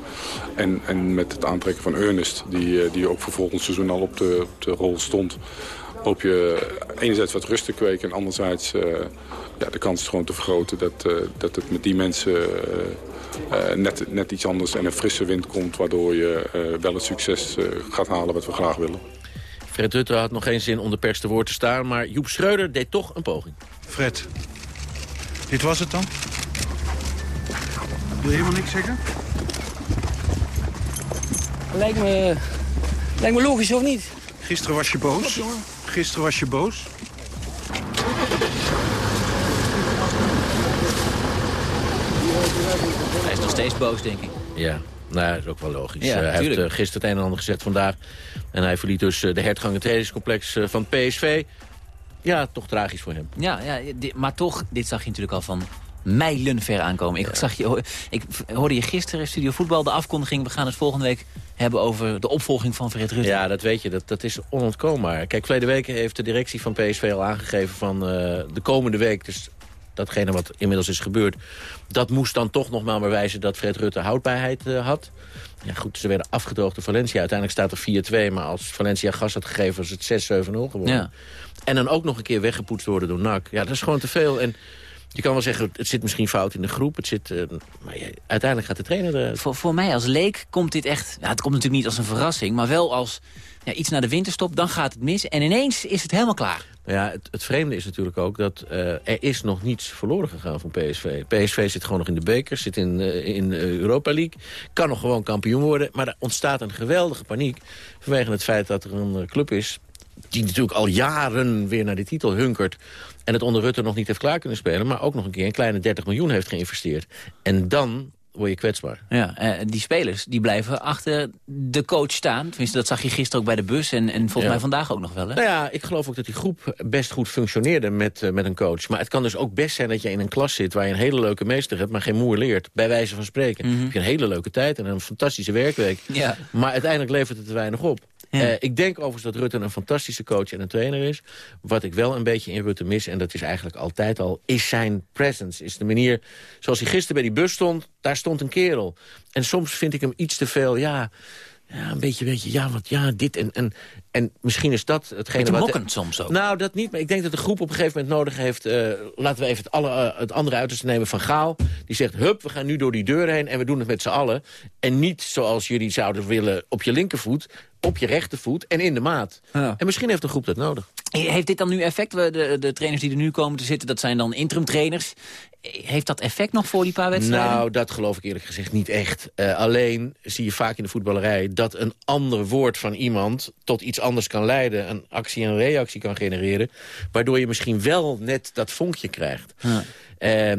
en, en met het aantrekken van Ernest... die, eh, die ook voor volgend seizoen al op de, op de rol stond... hoop je enerzijds wat rust te kweken en anderzijds... Uh, ja, de kans gewoon te vergroten dat, uh, dat het met die mensen... net, net iets anders en een frisse wind komt... waardoor je uh, wel het succes uh, gaat halen wat we graag willen. Fred Rutte had nog geen zin om de pers te woord te staan... maar Joep Schreuder deed toch een poging. Fred, dit was het dan? Wil je helemaal niks zeggen? Lijkt me, lijkt me logisch, of niet? Gisteren was je boos. Gisteren was je boos. Steeds boos, denk ik. Ja, nou, dat is ook wel logisch. Ja, Eh, hij heeft eh, gisteren het een en ander gezegd vandaag. En hij verliet dus eh, de hertgang het trainingscomplex van PSV. Ja, toch tragisch voor hem. Ja, ja di- maar toch, dit zag je natuurlijk al van mijlen ver aankomen. Ik, zag je, ik hoorde je gisteren, Studio Voetbal, de afkondiging... we gaan het volgende week hebben over de opvolging van Fred Rutte. Ja, dat weet je. Dat, dat is onontkoombaar. Kijk, verleden week heeft de directie van PSV al aangegeven van de komende week... dus datgene wat inmiddels is gebeurd... dat moest dan toch nog maar bewijzen dat Fred Rutte houdbaarheid eh, had. Ja, goed, ze werden afgedroogd door Valencia. Uiteindelijk staat er 4-2, maar als Valencia gas had gegeven... was het 6-7-0 geworden. Ja. En dan ook nog een keer weggepoetst worden door NAC. Ja, dat is gewoon te veel. En je kan wel zeggen, het zit misschien fout in de groep. Het zit, eh, maar ja, uiteindelijk gaat de trainer eruit. Voor, voor mij als leek komt dit echt... Het komt natuurlijk niet als een verrassing, maar wel als ja, iets naar de winterstop. Dan gaat het mis en ineens is het helemaal klaar. Nou Ja, het, het vreemde is natuurlijk ook dat eh, er is nog niets verloren gegaan van PSV. PSV zit gewoon nog in de beker, zit in, eh, in Europa League. Kan nog gewoon kampioen worden. Maar er ontstaat een geweldige paniek vanwege het feit dat er een club is... die natuurlijk al jaren weer naar die titel hunkert... en het onder Rutte nog niet heeft klaar kunnen spelen... maar ook nog een keer een kleine 30 miljoen heeft geïnvesteerd. En dan word je kwetsbaar. Ja, eh, die spelers die blijven achter de coach staan. Tenminste, dat zag je gisteren ook bij de bus en, en volgens Ja. mij vandaag ook nog wel. Hè? Nou ja, ik geloof ook dat die groep best goed functioneerde met, eh, met een coach. Maar het kan dus ook best zijn dat je in een klas zit... waar je een hele leuke meester hebt, maar geen moer leert. Bij wijze van spreken. Mhm. Heb je een hele leuke tijd en een fantastische werkweek. Ja. Maar uiteindelijk levert het te weinig op. Eh, ik denk overigens dat Rutte een fantastische coach en een trainer is. Wat ik wel een beetje in Rutte mis, en dat is eigenlijk altijd al... is zijn presence, is de manier zoals hij gisteren bij die bus stond... daar stond een kerel. En soms vind ik hem iets te veel, ja... Ja, een beetje, weet je, ja, wat, ja, dit en, en, en misschien is dat hetgene Beetje wat... mokkend soms ook. Nou, dat niet, maar ik denk dat de groep op een gegeven moment nodig heeft... eh, laten we even het, alle, eh, het andere uiterste nemen van Gaal. Die zegt, hup, we gaan nu door die deur heen en we doen het met z'n allen. En niet zoals jullie zouden willen op je linkervoet, op je rechtervoet en in de maat. Ja. En misschien heeft de groep dat nodig. Heeft dit dan nu effect? We- De, de trainers die er nu komen te zitten, dat zijn dan interim trainers. Heeft dat effect nog voor die paar wedstrijden? Nou, dat geloof ik eerlijk gezegd niet echt. Eh, alleen zie je vaak in de voetballerij dat een ander woord van iemand tot iets anders kan leiden. Een actie en reactie kan genereren. Waardoor je misschien wel net dat vonkje krijgt. Ja. Eh,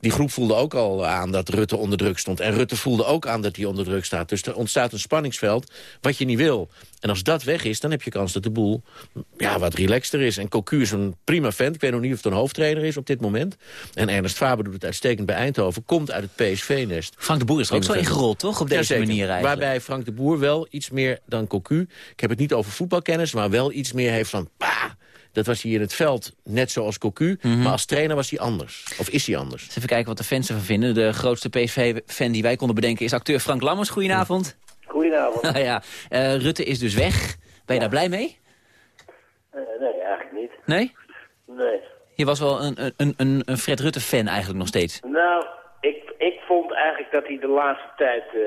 die groep voelde ook al aan dat Rutte onder druk stond. En Rutte voelde ook aan dat hij onder druk staat. Dus er ontstaat een spanningsveld wat je niet wil. En als dat weg is, dan heb je kans dat de boel ja, wat relaxter is. En Cocu is een prima vent. Ik weet nog niet of het een hoofdtrainer is op dit moment. En Ernest Faber doet het uitstekend bij Eindhoven. Komt uit het PSV-nest. Frank de Boer is er ook zo ingerold, toch? Op deze Jazeker. manier eigenlijk. Waarbij Frank de Boer wel iets meer dan Cocu... ik heb het niet over voetbalkennis, maar wel iets meer heeft van... Bah, dat was hij in het veld net zoals Cocu, Mhm. maar als trainer was hij anders. Of is hij anders? Even kijken wat de fans ervan vinden. De grootste PSV-fan die wij konden bedenken is acteur Frank Lammers. Goedenavond. Goedenavond. Nou ja, eh, Rutte is dus weg. Ben je daar blij mee? Eh, nee, eigenlijk niet. Nee? Nee. Je was wel een, een, een, een Fred Rutte-fan eigenlijk nog steeds. Nou, ik, ik vond eigenlijk dat hij de laatste tijd eh,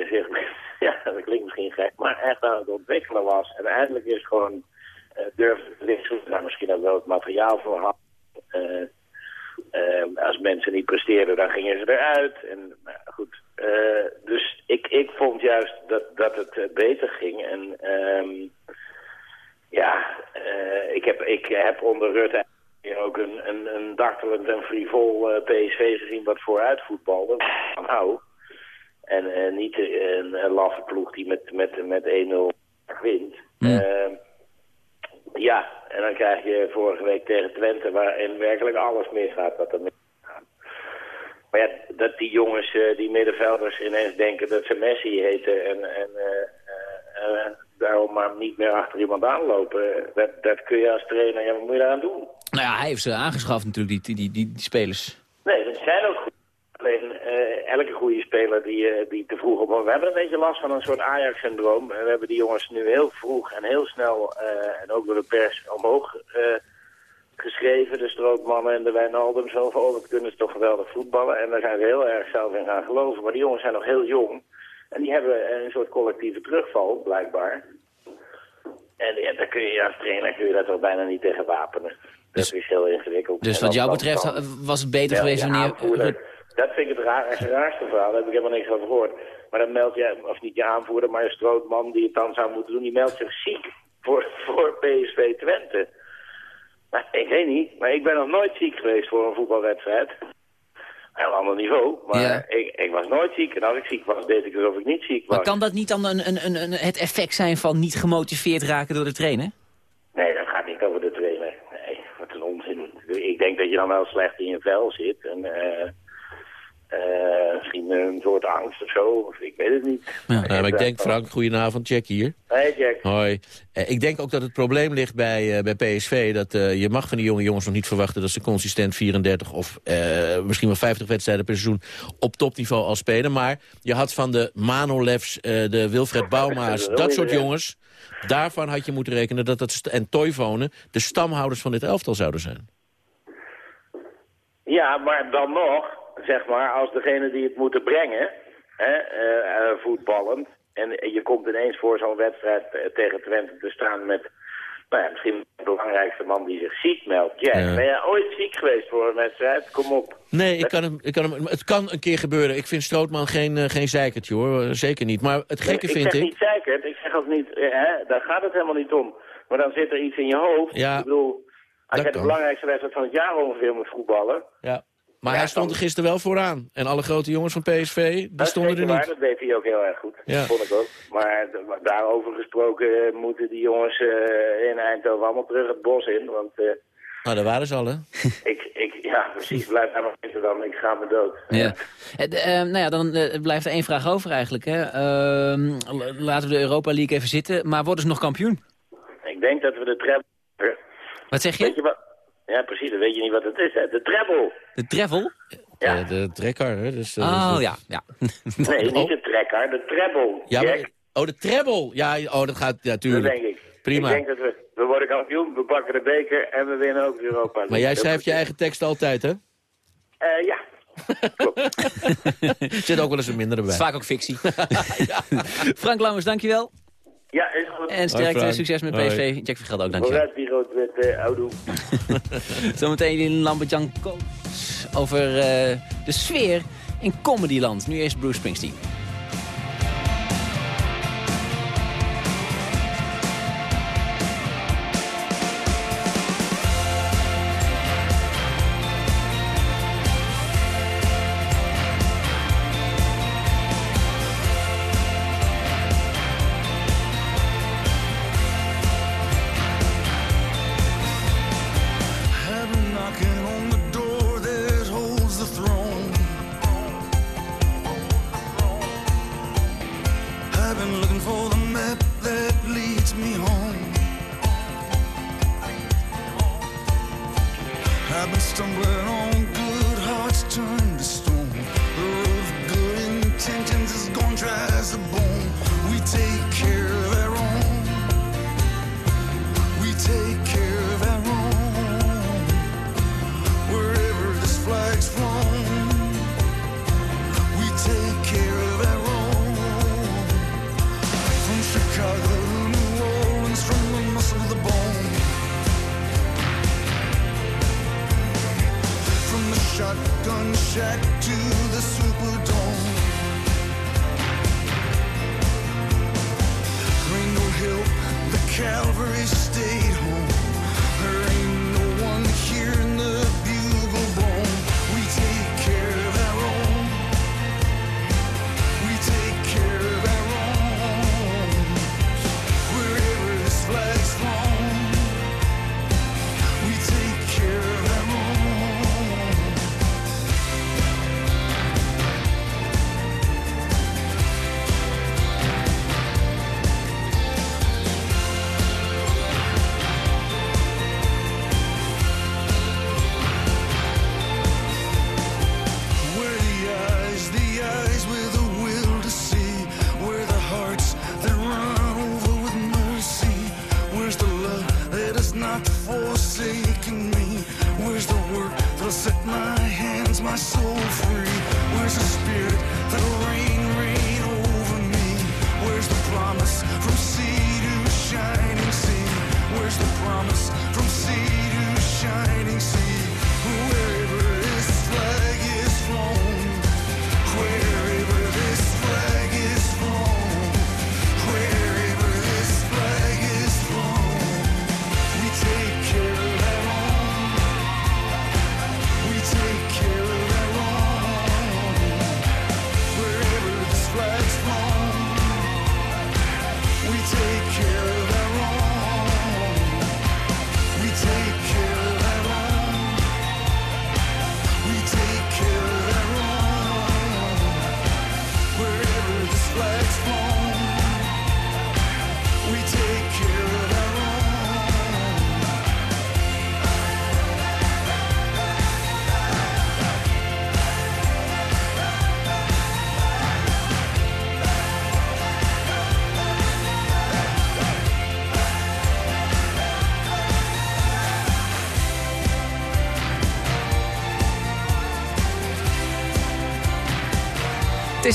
eh, zich... ja, dat klinkt misschien gek, maar echt aan het ontwikkelen was. En eindelijk is gewoon durven te wisselen. Daar misschien ook wel het materiaal voor had. Eh, eh, als mensen niet presteerden, dan gingen ze eruit. En nou, goed. Eh, dus ik, ik vond juist dat, dat het eh, beter ging. En ehm, ja, eh, ik, heb, ik heb onder Rutte ook een, een, een dartelend en frivol eh, PSV gezien wat vooruit voetbalde. Van hou. En eh, niet een, een laffe ploeg die met, met, met 1-0 wint. Eh, ja, en dan krijg je vorige week tegen Twente waarin werkelijk alles misgaat wat er misgaat. Maar ja, dat die jongens, eh, die middenvelders ineens denken dat ze Messi heten en, en eh, eh, daarom maar niet meer achter iemand aanlopen. Dat, dat kun je als trainer, ja, wat moet je daaraan doen? Nou ja, hij heeft ze aangeschaft natuurlijk, die, die, die, die spelers. Nee, dat zijn ook goed. Alleen eh, elke goede speler die, eh, die te vroeg op... We hebben een beetje last van een soort Ajax-syndroom. We hebben die jongens nu heel vroeg en heel snel... eh, en ook door de pers omhoog eh, geschreven. De Strootmannen en de Wijnaldum. Zo van, oh, dat kunnen ze toch geweldig voetballen. En daar zijn ze heel erg zelf in gaan geloven. Maar die jongens zijn nog heel jong. En die hebben een soort collectieve terugval, blijkbaar. En ja, daar kun je als trainer kun je daar toch bijna niet tegen wapenen. Dat is heel ingewikkeld. Dus wat jou betreft eh, was het beter geweest wanneer... dat vind ik het, raar, het raarste verhaal. Daar heb ik helemaal niks over gehoord. Maar dan meldt je, of niet je aanvoerder, maar je strootman die het dan zou moeten doen, die meldt zich ziek voor, voor PSV Twente. Maar ik weet niet, maar ik ben nog nooit ziek geweest voor een voetbalwedstrijd. heel ander niveau. Maar ik, ik was nooit ziek. En als ik ziek was, deed ik alsof ik niet ziek was. Maar kan dat niet dan een, een, een, een, het effect zijn van niet gemotiveerd raken door de trainer? Nee, dat gaat niet over de trainer. Nee, wat een onzin. Ik denk dat je dan wel slecht in je vel zit. En eh, eh, misschien een soort angst of zo. Of ik weet het niet. Ja, maar ik denk, Frank, goedenavond, Jack hier. Hey Jack. Hoi. Eh, ik denk ook dat het probleem ligt bij, eh, bij PSV. Dat eh, je mag van die jonge jongens nog niet verwachten... dat ze consistent 34 of eh, misschien wel 50 wedstrijden per seizoen... op topniveau al spelen. Maar je had van de Manolevs, eh, de Wilfred Bouwma's... dat soort jongens, daarvan had je moeten rekenen... dat dat en Toivonen de stamhouders van dit elftal zouden zijn. Ja, maar dan nog, zeg maar, als degene die het moeten brengen, hè, eh, eh, voetballend, en je komt ineens voor zo'n wedstrijd eh, tegen Twente te staan met, nou ja, misschien de belangrijkste man die zich ziek meldt. Jack, Ja. ben jij ooit ziek geweest voor een wedstrijd? Kom op. Nee, ik kan hem, ik kan hem, het kan een keer gebeuren. Ik vind Strootman geen, geen zeikertje, hoor. Zeker niet. Maar het gekke ik vind zeg ik... niet zeker, ik zeg ook niet, hè, daar gaat het helemaal niet om. Maar dan zit er iets in je hoofd. Ja, ik bedoel, als jij de belangrijkste wedstrijd van het jaar ongeveer moet voetballen, Ja. Maar hij stond er gisteren wel vooraan. En alle grote jongens van PSV, die Dat stonden er zeker waar, niet. dat deed hij ook heel erg goed. Ja. Dat vond ik ook. Maar daarover gesproken moeten die jongens eh, in Eindhoven allemaal terug het bos in. Want eh, Nou, daar waren ze al, hè? ik, ik, ja precies, blijf daar maar zitten dan. Ik ga me dood. Ja. Eh, nou ja, dan blijft er één vraag over eigenlijk. Hè. Ehm, laten we de Europa League even zitten. Maar worden ze nog kampioen? Ik denk dat we de treble... Wat zeg je? Weet je wat? Ja, precies, dan weet je niet wat het is. Hè? De treble. De travel? Ja. Eh, de trekker, hè? Dus, eh, Oh, dus- ja. ja. Nee, niet de trekker, de treble. Ja, maar, oh, de treble. Ja, oh, dat gaat, ja, Dat denk ik. Prima. Ik denk dat we, we worden kampioen, we pakken de beker en we winnen ook de Europa League. Maar jij schrijft je eigen tekst altijd, hè? Eh, ja. Er zit ook wel eens een mindere bij. vaak ook fictie. Frank Lammers, dankjewel. Ja, is goed. En sterkte, succes met Hoi. PSV. Jack Vergelder ook, dankjewel. Vooruit die rood-witte oudoe. Zometeen in Lambert-Jan over eh, de sfeer in Comedyland. Nu eerst Bruce Springsteen.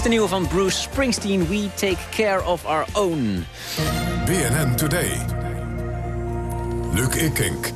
Is de nieuwe van Bruce Springsteen, We Take Care of Our Own. BNN Today. Luc Ikink.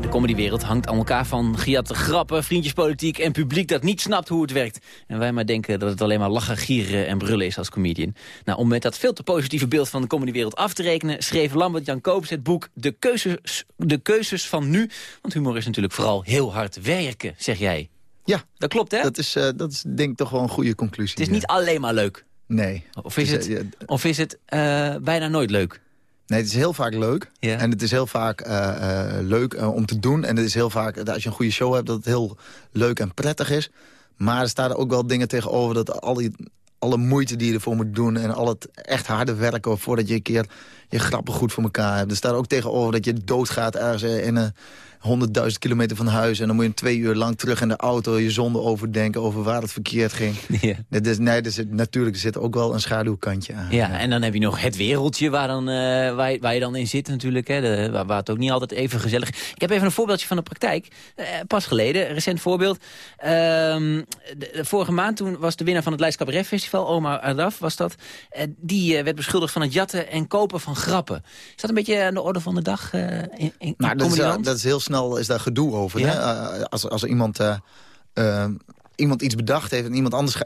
De comedywereld hangt aan elkaar van gejatte grappen, vriendjespolitiek en publiek dat niet snapt hoe het werkt. En wij maar denken dat het alleen maar lachen, gieren en brullen is als comedian. Nou, om met dat veel te positieve beeld van de comedywereld af te rekenen... schreef Lambert-Jan Koops het boek de keuzes, de keuzes van Nu. Want humor is natuurlijk vooral heel hard werken, zeg jij. Ja. Dat klopt, hè? Dat is, uh, dat is denk ik toch wel een goede conclusie. Het is niet alleen maar leuk. Nee. Of is het, het, of is het uh, bijna nooit leuk? Nee, het is heel vaak leuk. Ja. En het is heel vaak uh, uh, leuk om te doen. En het is heel vaak, als je een goede show hebt, dat het heel leuk en prettig is. Maar er staan er ook wel dingen tegenover dat al die, alle moeite die je ervoor moet doen... en al het echt harde werken voordat je een keer je grappen goed voor elkaar hebt. Er staat ook tegenover dat je doodgaat ergens in een... 100.000 kilometer van huis. En dan moet je twee uur lang terug in de auto je zonde overdenken over waar het verkeerd ging. Ja. Dus, nee, er zit, natuurlijk er zit ook wel een schaduwkantje aan. Ja, en dan heb je nog het wereldje waar, dan, uh, waar, je, waar je dan in zit natuurlijk. Hè, de, waar, waar, het ook niet altijd even gezellig is. Ik heb even een voorbeeldje van de praktijk. Uh, pas geleden, recent voorbeeld. Uh, de, de, vorige maand toen was de winnaar van het Leids Cabaret Festival, Omar Adaf was dat. Uh, die werd beschuldigd van het jatten en kopen van grappen. Is dat een beetje aan de orde van de dag in, in nou, dat, is, dat is heel snel is daar gedoe over. Ja. Hè? Uh, als, als iemand, uh, uh, iemand iets bedacht heeft en iemand anders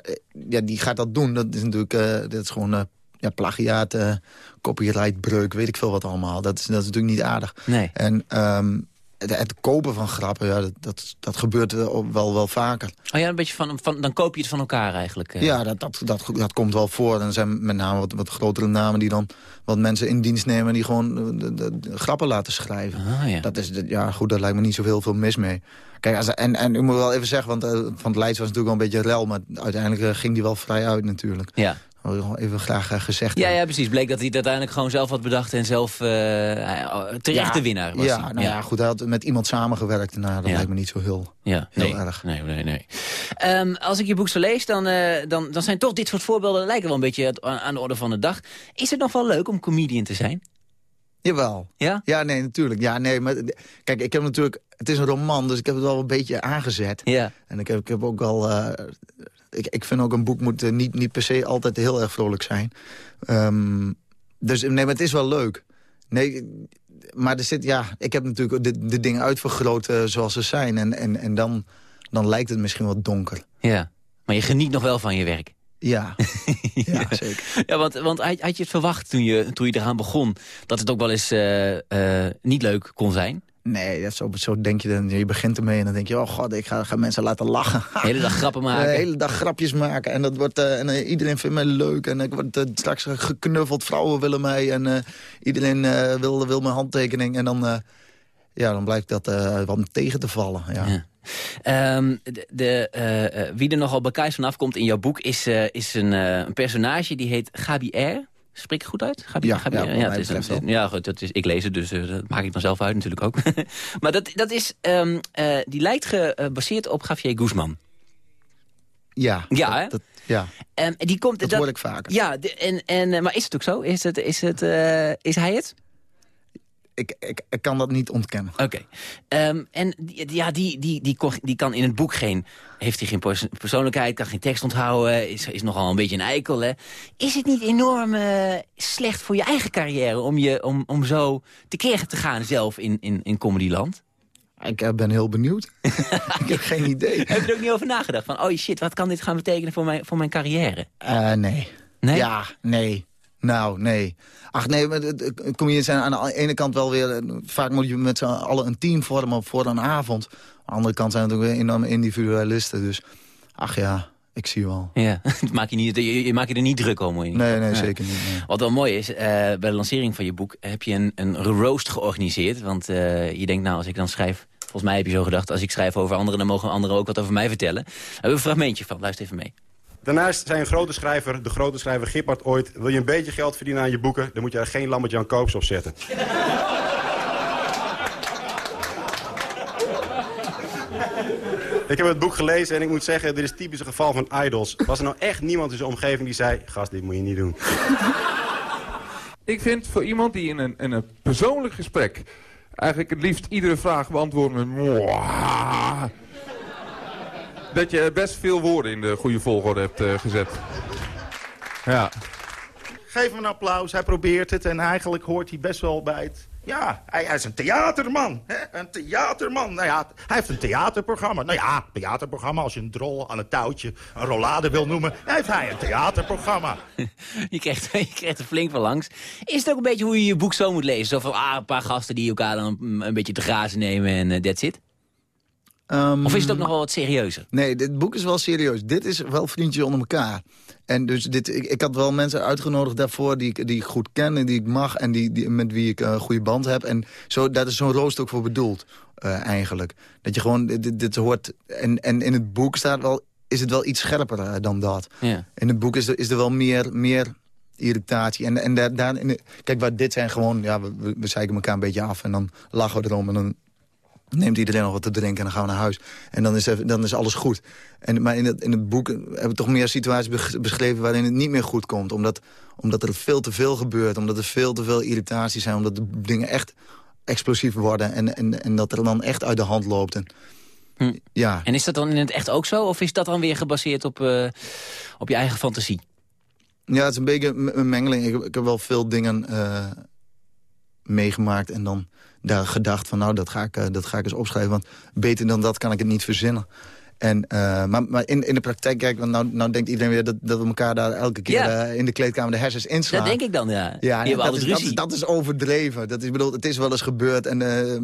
ja, die gaat dat doen... dat is natuurlijk dat is gewoon ja, plagiaat, copyrightbreuk, weet ik veel wat allemaal. Dat is, dat is natuurlijk niet aardig. Nee. En um, het, het, kopen van grappen, ja, dat, dat, dat gebeurt wel, wel vaker. Oh ja, een beetje van, van, dan koop je het van elkaar eigenlijk. Ja, dat, dat, dat, dat komt wel voor. En er zijn met name wat, wat grotere namen die dan wat mensen in dienst nemen... die gewoon de, de, de grappen laten schrijven. Ah, ja. Dat is, ja, goed, daar lijkt me niet zoveel veel mis mee. Kijk, als, en, en ik moet wel even zeggen, want uh, van het Leids was natuurlijk wel een beetje rel... maar uiteindelijk uh, ging die wel vrij uit natuurlijk. Ja. Even graag uh, gezegd. Ja, ja, precies. Bleek dat hij het uiteindelijk gewoon zelf had bedacht... en zelf terecht ja, de winnaar was. Ja, nou ja. ja, goed, hij had met iemand samengewerkt. Nou, dat lijkt me niet zo heel, ja, heel nee, erg. Nee, nee, nee. Um, als ik je boek zo lees, dan, dan, dan zijn toch dit soort voorbeelden... lijken wel een beetje aan de orde van de dag. Is het nog wel leuk om comedian te zijn? Jawel. Ja? Ja, nee, natuurlijk. Ja, nee, maar kijk, ik heb natuurlijk... Het is een roman, dus ik heb het wel een beetje aangezet. Ja. En ik heb, ik heb ook al... Uh, ik, ik vind ook een boek moet uh, niet, niet per se altijd heel erg vrolijk zijn. Um, dus nee, maar het is wel leuk. Nee, maar er zit, ja, ik heb natuurlijk de, de dingen uitvergroot uh, zoals ze zijn. En, en, en dan, dan lijkt het misschien wat donker. Ja, maar je geniet nog wel van je werk. Ja, ja zeker. Ja, want, want had, had je het verwacht toen je, toen je eraan begon... dat het ook wel eens uh, uh, niet leuk kon zijn? Nee, dat zo, zo denk je dan. Je begint ermee en dan denk je... oh god, ik ga, ga mensen laten lachen. De hele dag grappen maken. De hele dag grapjes maken. En, dat wordt, uh, en uh, iedereen vindt mij leuk. En ik word uh, straks geknuffeld. Vrouwen willen mij. En iedereen wil, wil mijn handtekening. En dan, ja, dan blijkt dat wat tegen te vallen. Ja. ja. Um, de, de, uh, wie er nogal bekijs vanaf komt in jouw boek is, uh, is een, uh, een personage die heet Gabi R. Spreek ik goed uit? Gabi, ja, Gabi, ja, ja, het is, een, ja goed, dat is, ik lees het, dus dat maak ik vanzelf uit natuurlijk ook. maar dat, dat is, um, die lijkt gebaseerd op Javier Guzman. Ja, ja, dat? Dat, ja. Um, die komt, dat, dat hoor ik vaker. Ja, de, en, en, maar is het ook zo? Is, het, is, het, is hij het? Ik, ik, ik, kan dat niet ontkennen. Oké. Okay. Um, en ja, die, die, die, die kan in het boek geen... Heeft hij geen pers persoonlijkheid, kan geen tekst onthouden... is, is nogal een beetje een eikel, hè? Is het niet enorm uh, slecht voor je eigen carrière... om, je, om, om zo tekeer te gaan zelf in, in, in Comedyland? Ik ben heel benieuwd. ik heb geen idee. Heb je er ook niet over nagedacht? Van, oh shit, wat kan dit gaan betekenen voor mijn, voor mijn carrière? Uh, nee. Nee? Ja, nee. Nou, nee. Ach nee, comedians zijn aan de ene kant wel weer... Vaak moet je met z'n allen een team vormen voor een avond. Aan de andere kant zijn het ook weer enorme individualisten. Dus, ach ja, ik zie wel. Ja, maak je, niet, je, je maak je er niet druk om. Nee, nee, nee, zeker niet. Nee. Wat wel mooi is, uh, bij de lancering van je boek... heb je een, een roast georganiseerd. Want uh, je denkt, nou, als ik dan schrijf... Volgens mij heb je zo gedacht, als ik schrijf over anderen... dan mogen anderen ook wat over mij vertellen. Daar hebben we een fragmentje van, luister even mee. Daarnaast zei een grote schrijver, de grote schrijver Gippard ooit... wil je een beetje geld verdienen aan je boeken... dan moet je er geen Lambert-Jan Koops op zetten. ik heb het boek gelezen en ik moet zeggen... dit is typisch een geval van idols. Was er nou echt niemand in zijn omgeving die zei... gast, dit moet je niet doen. Ik vind voor iemand die in een, in een persoonlijk gesprek... eigenlijk het liefst iedere vraag beantwoordt met... Dat je best veel woorden in de goede volgorde hebt uh, gezet. Ja. Geef hem een applaus, hij probeert het en eigenlijk hoort hij best wel bij het... Ja, hij, hij is een theaterman. Hè? Een theaterman. Nou ja, hij heeft een theaterprogramma. Nou ja, theaterprogramma, als je een drol aan een touwtje een rollade wil noemen... heeft hij een theaterprogramma. Je krijgt, je krijgt er flink van langs. Is het ook een beetje hoe je je boek zo moet lezen? Zo van ah, een paar gasten die elkaar dan een, een beetje te grazen nemen en uh, that's it? Ehm, Of is het ook nog wel wat serieuzer? Nee, dit boek is wel serieus. Dit is wel vriendjes onder elkaar. En dus dit, ik, ik had wel mensen uitgenodigd daarvoor die ik, die ik goed ken en die ik mag... en die, die, met wie ik een goede band heb. En zo, daar is zo'n rooster ook voor bedoeld, uh, eigenlijk. Dat je gewoon, dit, dit hoort... En, en in het boek staat wel, is het wel iets scherper uh, dan dat. Ja. In het boek is er, is er wel meer... meer irritatie. En, en daar, daar kijk, waar dit zijn gewoon... Ja, we, we zeiken elkaar een beetje af en dan lachen we erom... en dan neemt iedereen nog wat te drinken en dan gaan we naar huis. En dan is, dan is alles goed. En, maar in het, in het boek hebben we toch meer situaties beschreven... waarin het niet meer goed komt. Omdat, omdat er veel te veel gebeurt. Omdat er veel te veel irritaties zijn. Omdat de dingen echt explosief worden. En, en, en dat er dan echt uit de hand loopt. En, hm. ja. en is dat dan in het echt ook zo? Of is dat dan weer gebaseerd op, uh, op je eigen fantasie? Ja, het is een beetje een mengeling. Ik, ik heb wel veel dingen uh, meegemaakt en dan daar gedacht van nou, dat ga, ik, uh, dat ga ik eens opschrijven. Want beter dan dat kan ik het niet verzinnen. En, uh, maar maar in, in de praktijk, kijk, want nou, nou denkt iedereen weer dat, dat we elkaar daar elke keer ja. uh, in de kleedkamer de hersens inslaan. Dat denk ik dan, ja. ja dat, is, dat, is, dat, is, overdreven. Dat is, bedoel, het is wel eens gebeurd. En uh,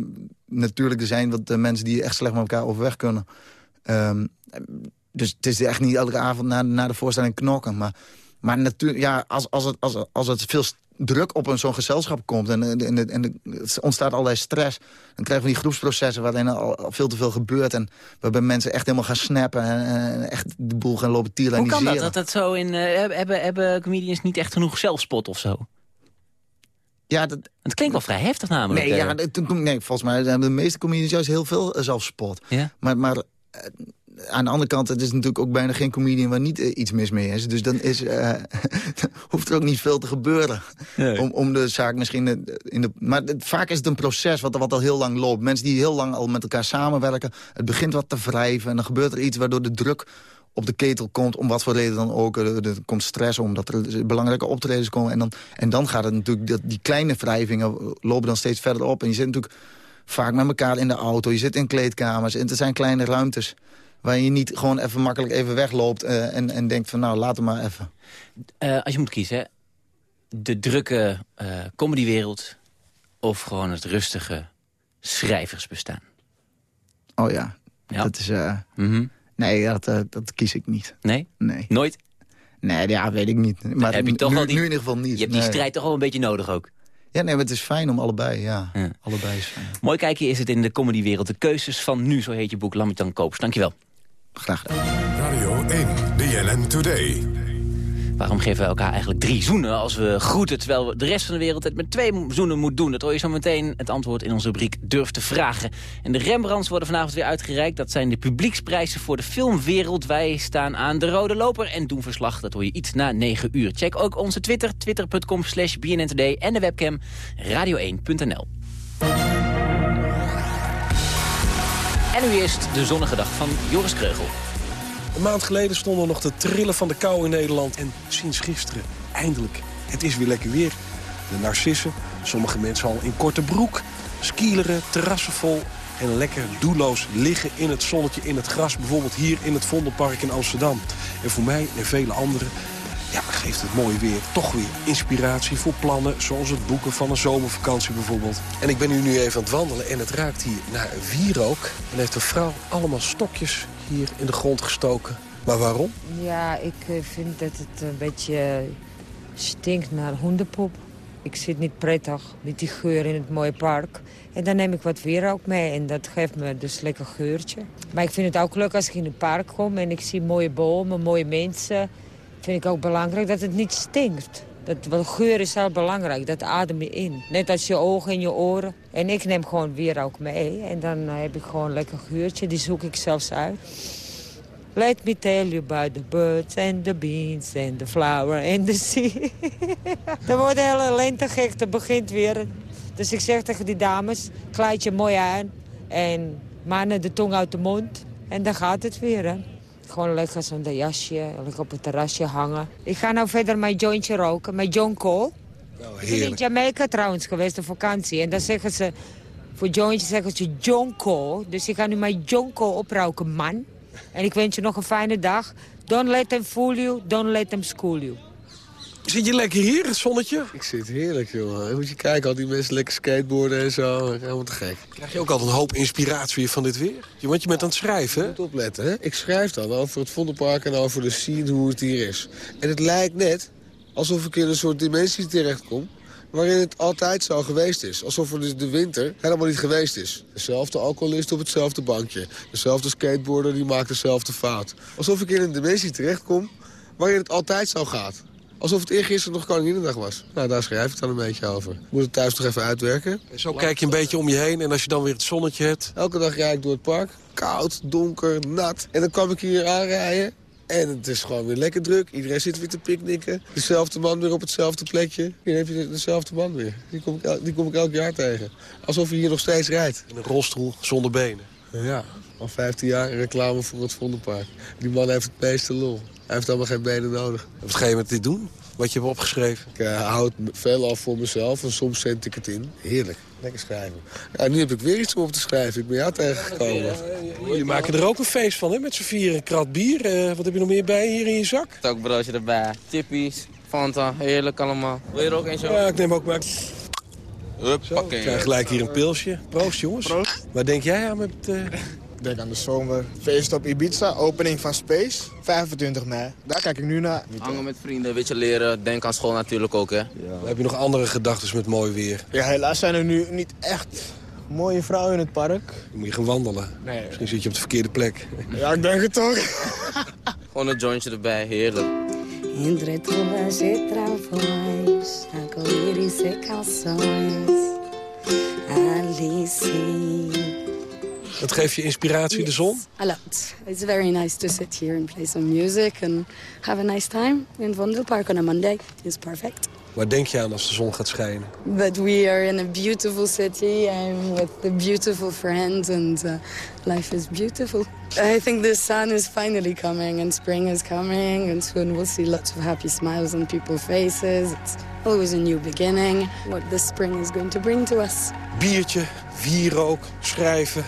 natuurlijk, er zijn wat mensen die echt slecht met elkaar overweg kunnen. Um, dus het is echt niet elke avond na, na de voorstelling knokken. Maar, maar natuurlijk, ja, als, als, het, als, als het veel druk op een zo'n gezelschap komt en, en, en, en er ontstaat allerlei stress... dan krijgen we die groepsprocessen waarin al, al veel te veel gebeurt... en waarbij mensen echt helemaal gaan snappen en, en echt de boel gaan lopen tyranniseren. Hoe kan dat? Dat dat zo in, uh, hebben, hebben comedians niet echt genoeg zelfspot of zo? Ja, dat... Het klinkt wel vrij heftig namelijk. Nee, ja, nee volgens mij hebben de meeste comedians juist heel veel zelfspot. Ja? Maar... maar aan de andere kant, het is natuurlijk ook bijna geen comedian waar niet uh, iets mis mee is. Dus dan is, uh, hoeft er ook niet veel te gebeuren. Nee. Om, om de zaak misschien... In de, maar het, vaak is het een proces wat, wat al heel lang loopt. Mensen die heel lang al met elkaar samenwerken. Het begint wat te wrijven en dan gebeurt er iets waardoor de druk op de ketel komt, om wat voor reden dan ook. Er, er komt stress omdat er belangrijke optredens komen. En dan, en dan gaat het natuurlijk, dat, die kleine wrijvingen lopen dan steeds verder op. En je zit natuurlijk vaak met elkaar in de auto. Je zit in kleedkamers en er zijn kleine ruimtes waar je niet gewoon even makkelijk even wegloopt uh, en, en denkt van nou, laat hem maar even. Uh, als je moet kiezen, de drukke uh, comedywereld of gewoon het rustige schrijversbestaan? Oh ja, ja. dat is... Mm -hmm. Nee, dat, dat kies ik niet. Nee? Nee. Nooit? Nee, ja, weet ik niet. Maar heb je toch nu, wel die, nu in ieder geval niet. Je hebt die nee. strijd toch wel een beetje nodig ook? Ja, nee, maar het is fijn om allebei, ja. ja. Allebei is fijn. Mooi kijkje is het in de comedywereld. De keuzes van nu, zo heet je boek, Lambertan Koops. Dankjewel. Graag gedaan. Radio 1, BNN Today. Waarom geven we elkaar eigenlijk drie zoenen als we groeten... terwijl de rest van de wereld het met twee zoenen moet doen? Dat hoor je zo meteen het antwoord in onze rubriek Durf te vragen. En de Rembrandts worden vanavond weer uitgereikt. Dat zijn de publieksprijzen voor de filmwereld. Wij staan aan de rode loper en doen verslag. Dat hoor je iets na 9 uur. Check ook onze Twitter, twitter.com slash bnntoday... en de webcam radio1.nl. En nu eerst de zonnige dag van Joris Kreugel. Een maand geleden stonden nog te trillen van de kou in Nederland. En sinds gisteren, eindelijk, het is weer lekker weer. De narcissen, sommige mensen al in korte broek. Skileren, terrassen vol en lekker doelloos liggen in het zonnetje, in het gras. Bijvoorbeeld hier in het Vondelpark in Amsterdam. En voor mij en vele anderen ja, geeft het mooie weer toch weer inspiratie voor plannen... zoals het boeken van een zomervakantie bijvoorbeeld. En ik ben nu, nu even aan het wandelen en het ruikt hier naar wierook. En heeft een vrouw allemaal stokjes hier in de grond gestoken. Maar waarom? Ja, ik vind dat het een beetje stinkt naar hondenpoep. Ik zit niet prettig met die geur in het mooie park. En dan neem ik wat wierook mee en dat geeft me dus lekker geurtje. Maar ik vind het ook leuk als ik in het park kom en ik zie mooie bomen, mooie mensen vind ik ook belangrijk dat het niet stinkt. Dat, want geur is heel belangrijk, dat adem je in. Net als je ogen en je oren. En ik neem gewoon weer ook mee. En dan uh, heb ik gewoon een lekker geurtje, die zoek ik zelfs uit. Let me tell you about the birds and the beans and the flower and the sea. dan wordt de hele lente gek, begint weer. Dus ik zeg tegen die dames, kleid je mooi aan. En mannen de tong uit de mond. En dan gaat het weer, hè. Gewoon lekker zo'n jasje, lekker op het terrasje hangen. Ik ga nou verder mijn jointje roken, mijn John Cole. Nou, ik ben in Jamaica trouwens geweest op vakantie. En dan zeggen ze, voor jointje zeggen ze John Cole. Dus ik ga nu mijn John Cole oproken, man. En ik wens je nog een fijne dag. Don't let them fool you, don't let them school you. Zit je lekker hier, het zonnetje? Ik zit heerlijk, jongen. Moet je kijken, al die mensen lekker skateboarden en zo. Helemaal te gek. Krijg je ook altijd een hoop inspiratie van dit weer? Je- Want je bent aan het schrijven, hè? Moet opletten, hè? Ik schrijf dan over het Vondelpark en over de scene, hoe het hier is. En het lijkt net alsof ik in een soort dimensie terechtkom... waarin het altijd zo geweest is. Alsof er dus de winter helemaal niet geweest is. Dezelfde alcoholist op hetzelfde bankje. Dezelfde skateboarder die maakt dezelfde fout. Alsof ik in een dimensie terechtkom waarin het altijd zo gaat. Alsof het eergisteren nog Koninginnedag was. Nou, daar schrijf ik dan een beetje over. Ik moet het thuis nog even uitwerken. En zo kijk je een beetje om je heen en als je dan weer het zonnetje hebt... Elke dag rijd ik door het park. Koud, donker, nat. En dan kwam ik hier aanrijden. En het is gewoon weer lekker druk. Iedereen zit weer te picknicken. Dezelfde man weer op hetzelfde plekje. Hier heb je dezelfde man weer. Die kom ik, el- die kom ik elk jaar tegen. Alsof hij hier nog steeds rijdt. In een rolstoel zonder benen. Ja, al 15 jaar reclame voor het Vondelpark. Die man heeft het meeste lol. Hij heeft allemaal geen benen nodig. Wat ga je met dit doen? Wat je hebt opgeschreven? Ik uh, houd veel af voor mezelf en soms zend ik het in. Heerlijk. Lekker schrijven. Ja, nu heb ik weer iets om op te schrijven. Ik ben jou tegengekomen. Jullie maken er ook een feest van, hè? Met z'n vier een krat bier. Eh, wat heb je nog meer bij hier in je zak? Stokbroodje erbij. Tippies, Fanta, heerlijk allemaal. Wil je er ook een zo? Ja, ik neem ook maar... Hup, Zo, ik krijg gelijk hier een pilsje. Proost, jongens. Proost. Waar denk jij aan met... eh, denk aan de zomer. Feest op Ibiza, opening van Space, 25 mei. Daar kijk ik nu naar. Hangen met vrienden, een beetje leren. Denk aan school natuurlijk ook, hè? Heb je nog andere gedachten met mooi weer? Ja, helaas zijn er nu niet echt mooie vrouwen in het park. Dan moet je gaan wandelen. Nee. Misschien zit je op de verkeerde plek. Ja, ik denk het toch. Gewoon een jointje erbij, heerlijk. Entre todas as travões, arco-íris e calções, Alice. Wat geeft je inspiratie, de zon? A lot. It's very nice to sit here and play some music and have a nice time in Vondelpark on a Monday. It's perfect. Waar denk je aan als de zon gaat schijnen? But we are in a beautiful city. I'm with a beautiful friend and uh, life is beautiful. I think the sun is finally coming and spring is coming and soon we'll see lots of happy smiles on people's faces. It's always a new beginning, what the spring is going to bring to us. Biertje, wierook, schrijven,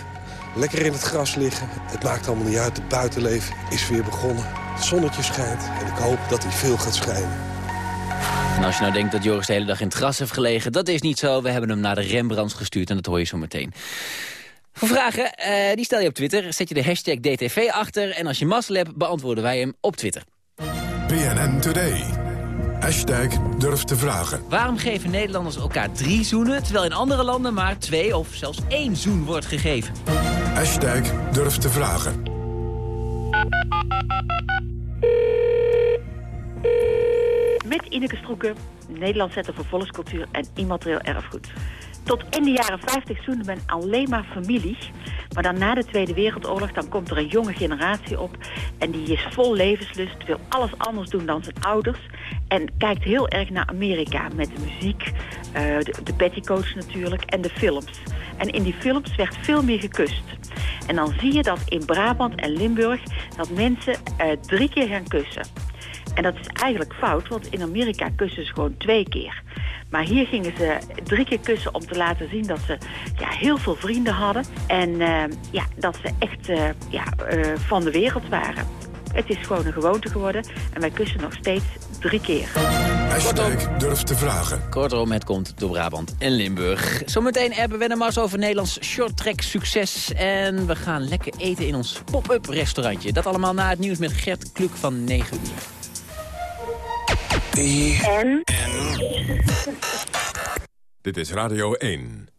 lekker in het gras liggen. Het maakt allemaal niet uit, het buitenleven is weer begonnen. Het zonnetje schijnt en ik hoop dat hij veel gaat schijnen. En als je nou denkt dat Joris de hele dag in het gras heeft gelegen... dat is niet zo. We hebben hem naar de Rembrandts gestuurd en dat hoor je zo meteen. Voor vragen, eh, die stel je op Twitter. Zet je de hashtag DTV achter. En als je mazzel hebt, beantwoorden wij hem op Twitter. BNN Today. Hashtag durf te vragen. Waarom geven Nederlanders elkaar drie zoenen... terwijl in andere landen maar twee of zelfs één zoen wordt gegeven? Hashtag durf te vragen. Met Ineke Stroeken, Nederland Center voor Volkscultuur en Immaterieel Erfgoed. Tot in de jaren 50 zoende men alleen maar familie. Maar dan na de Tweede Wereldoorlog, dan komt er een jonge generatie op. En die is vol levenslust, wil alles anders doen dan zijn ouders. En kijkt heel erg naar Amerika met de muziek, eh, de, petticoats natuurlijk en de films. En in die films werd veel meer gekust. En dan zie je dat in Brabant en Limburg dat mensen eh, drie keer gaan kussen. En dat is eigenlijk fout, want in Amerika kussen ze gewoon twee keer. Maar hier gingen ze drie keer kussen om te laten zien dat ze ja, heel veel vrienden hadden. En eh, ja, dat ze echt eh, ja, eh, van de wereld waren. Het is gewoon een gewoonte geworden en wij kussen nog steeds drie keer. Hashtag durf te vragen. Kortom, het komt door Brabant en Limburg. Zometeen hebben we een mars over Nederlands shorttrack succes. En we gaan lekker eten in ons pop-up restaurantje. Dat allemaal na het nieuws met Gert Kluk van 9 uur. Dit is Radio 1.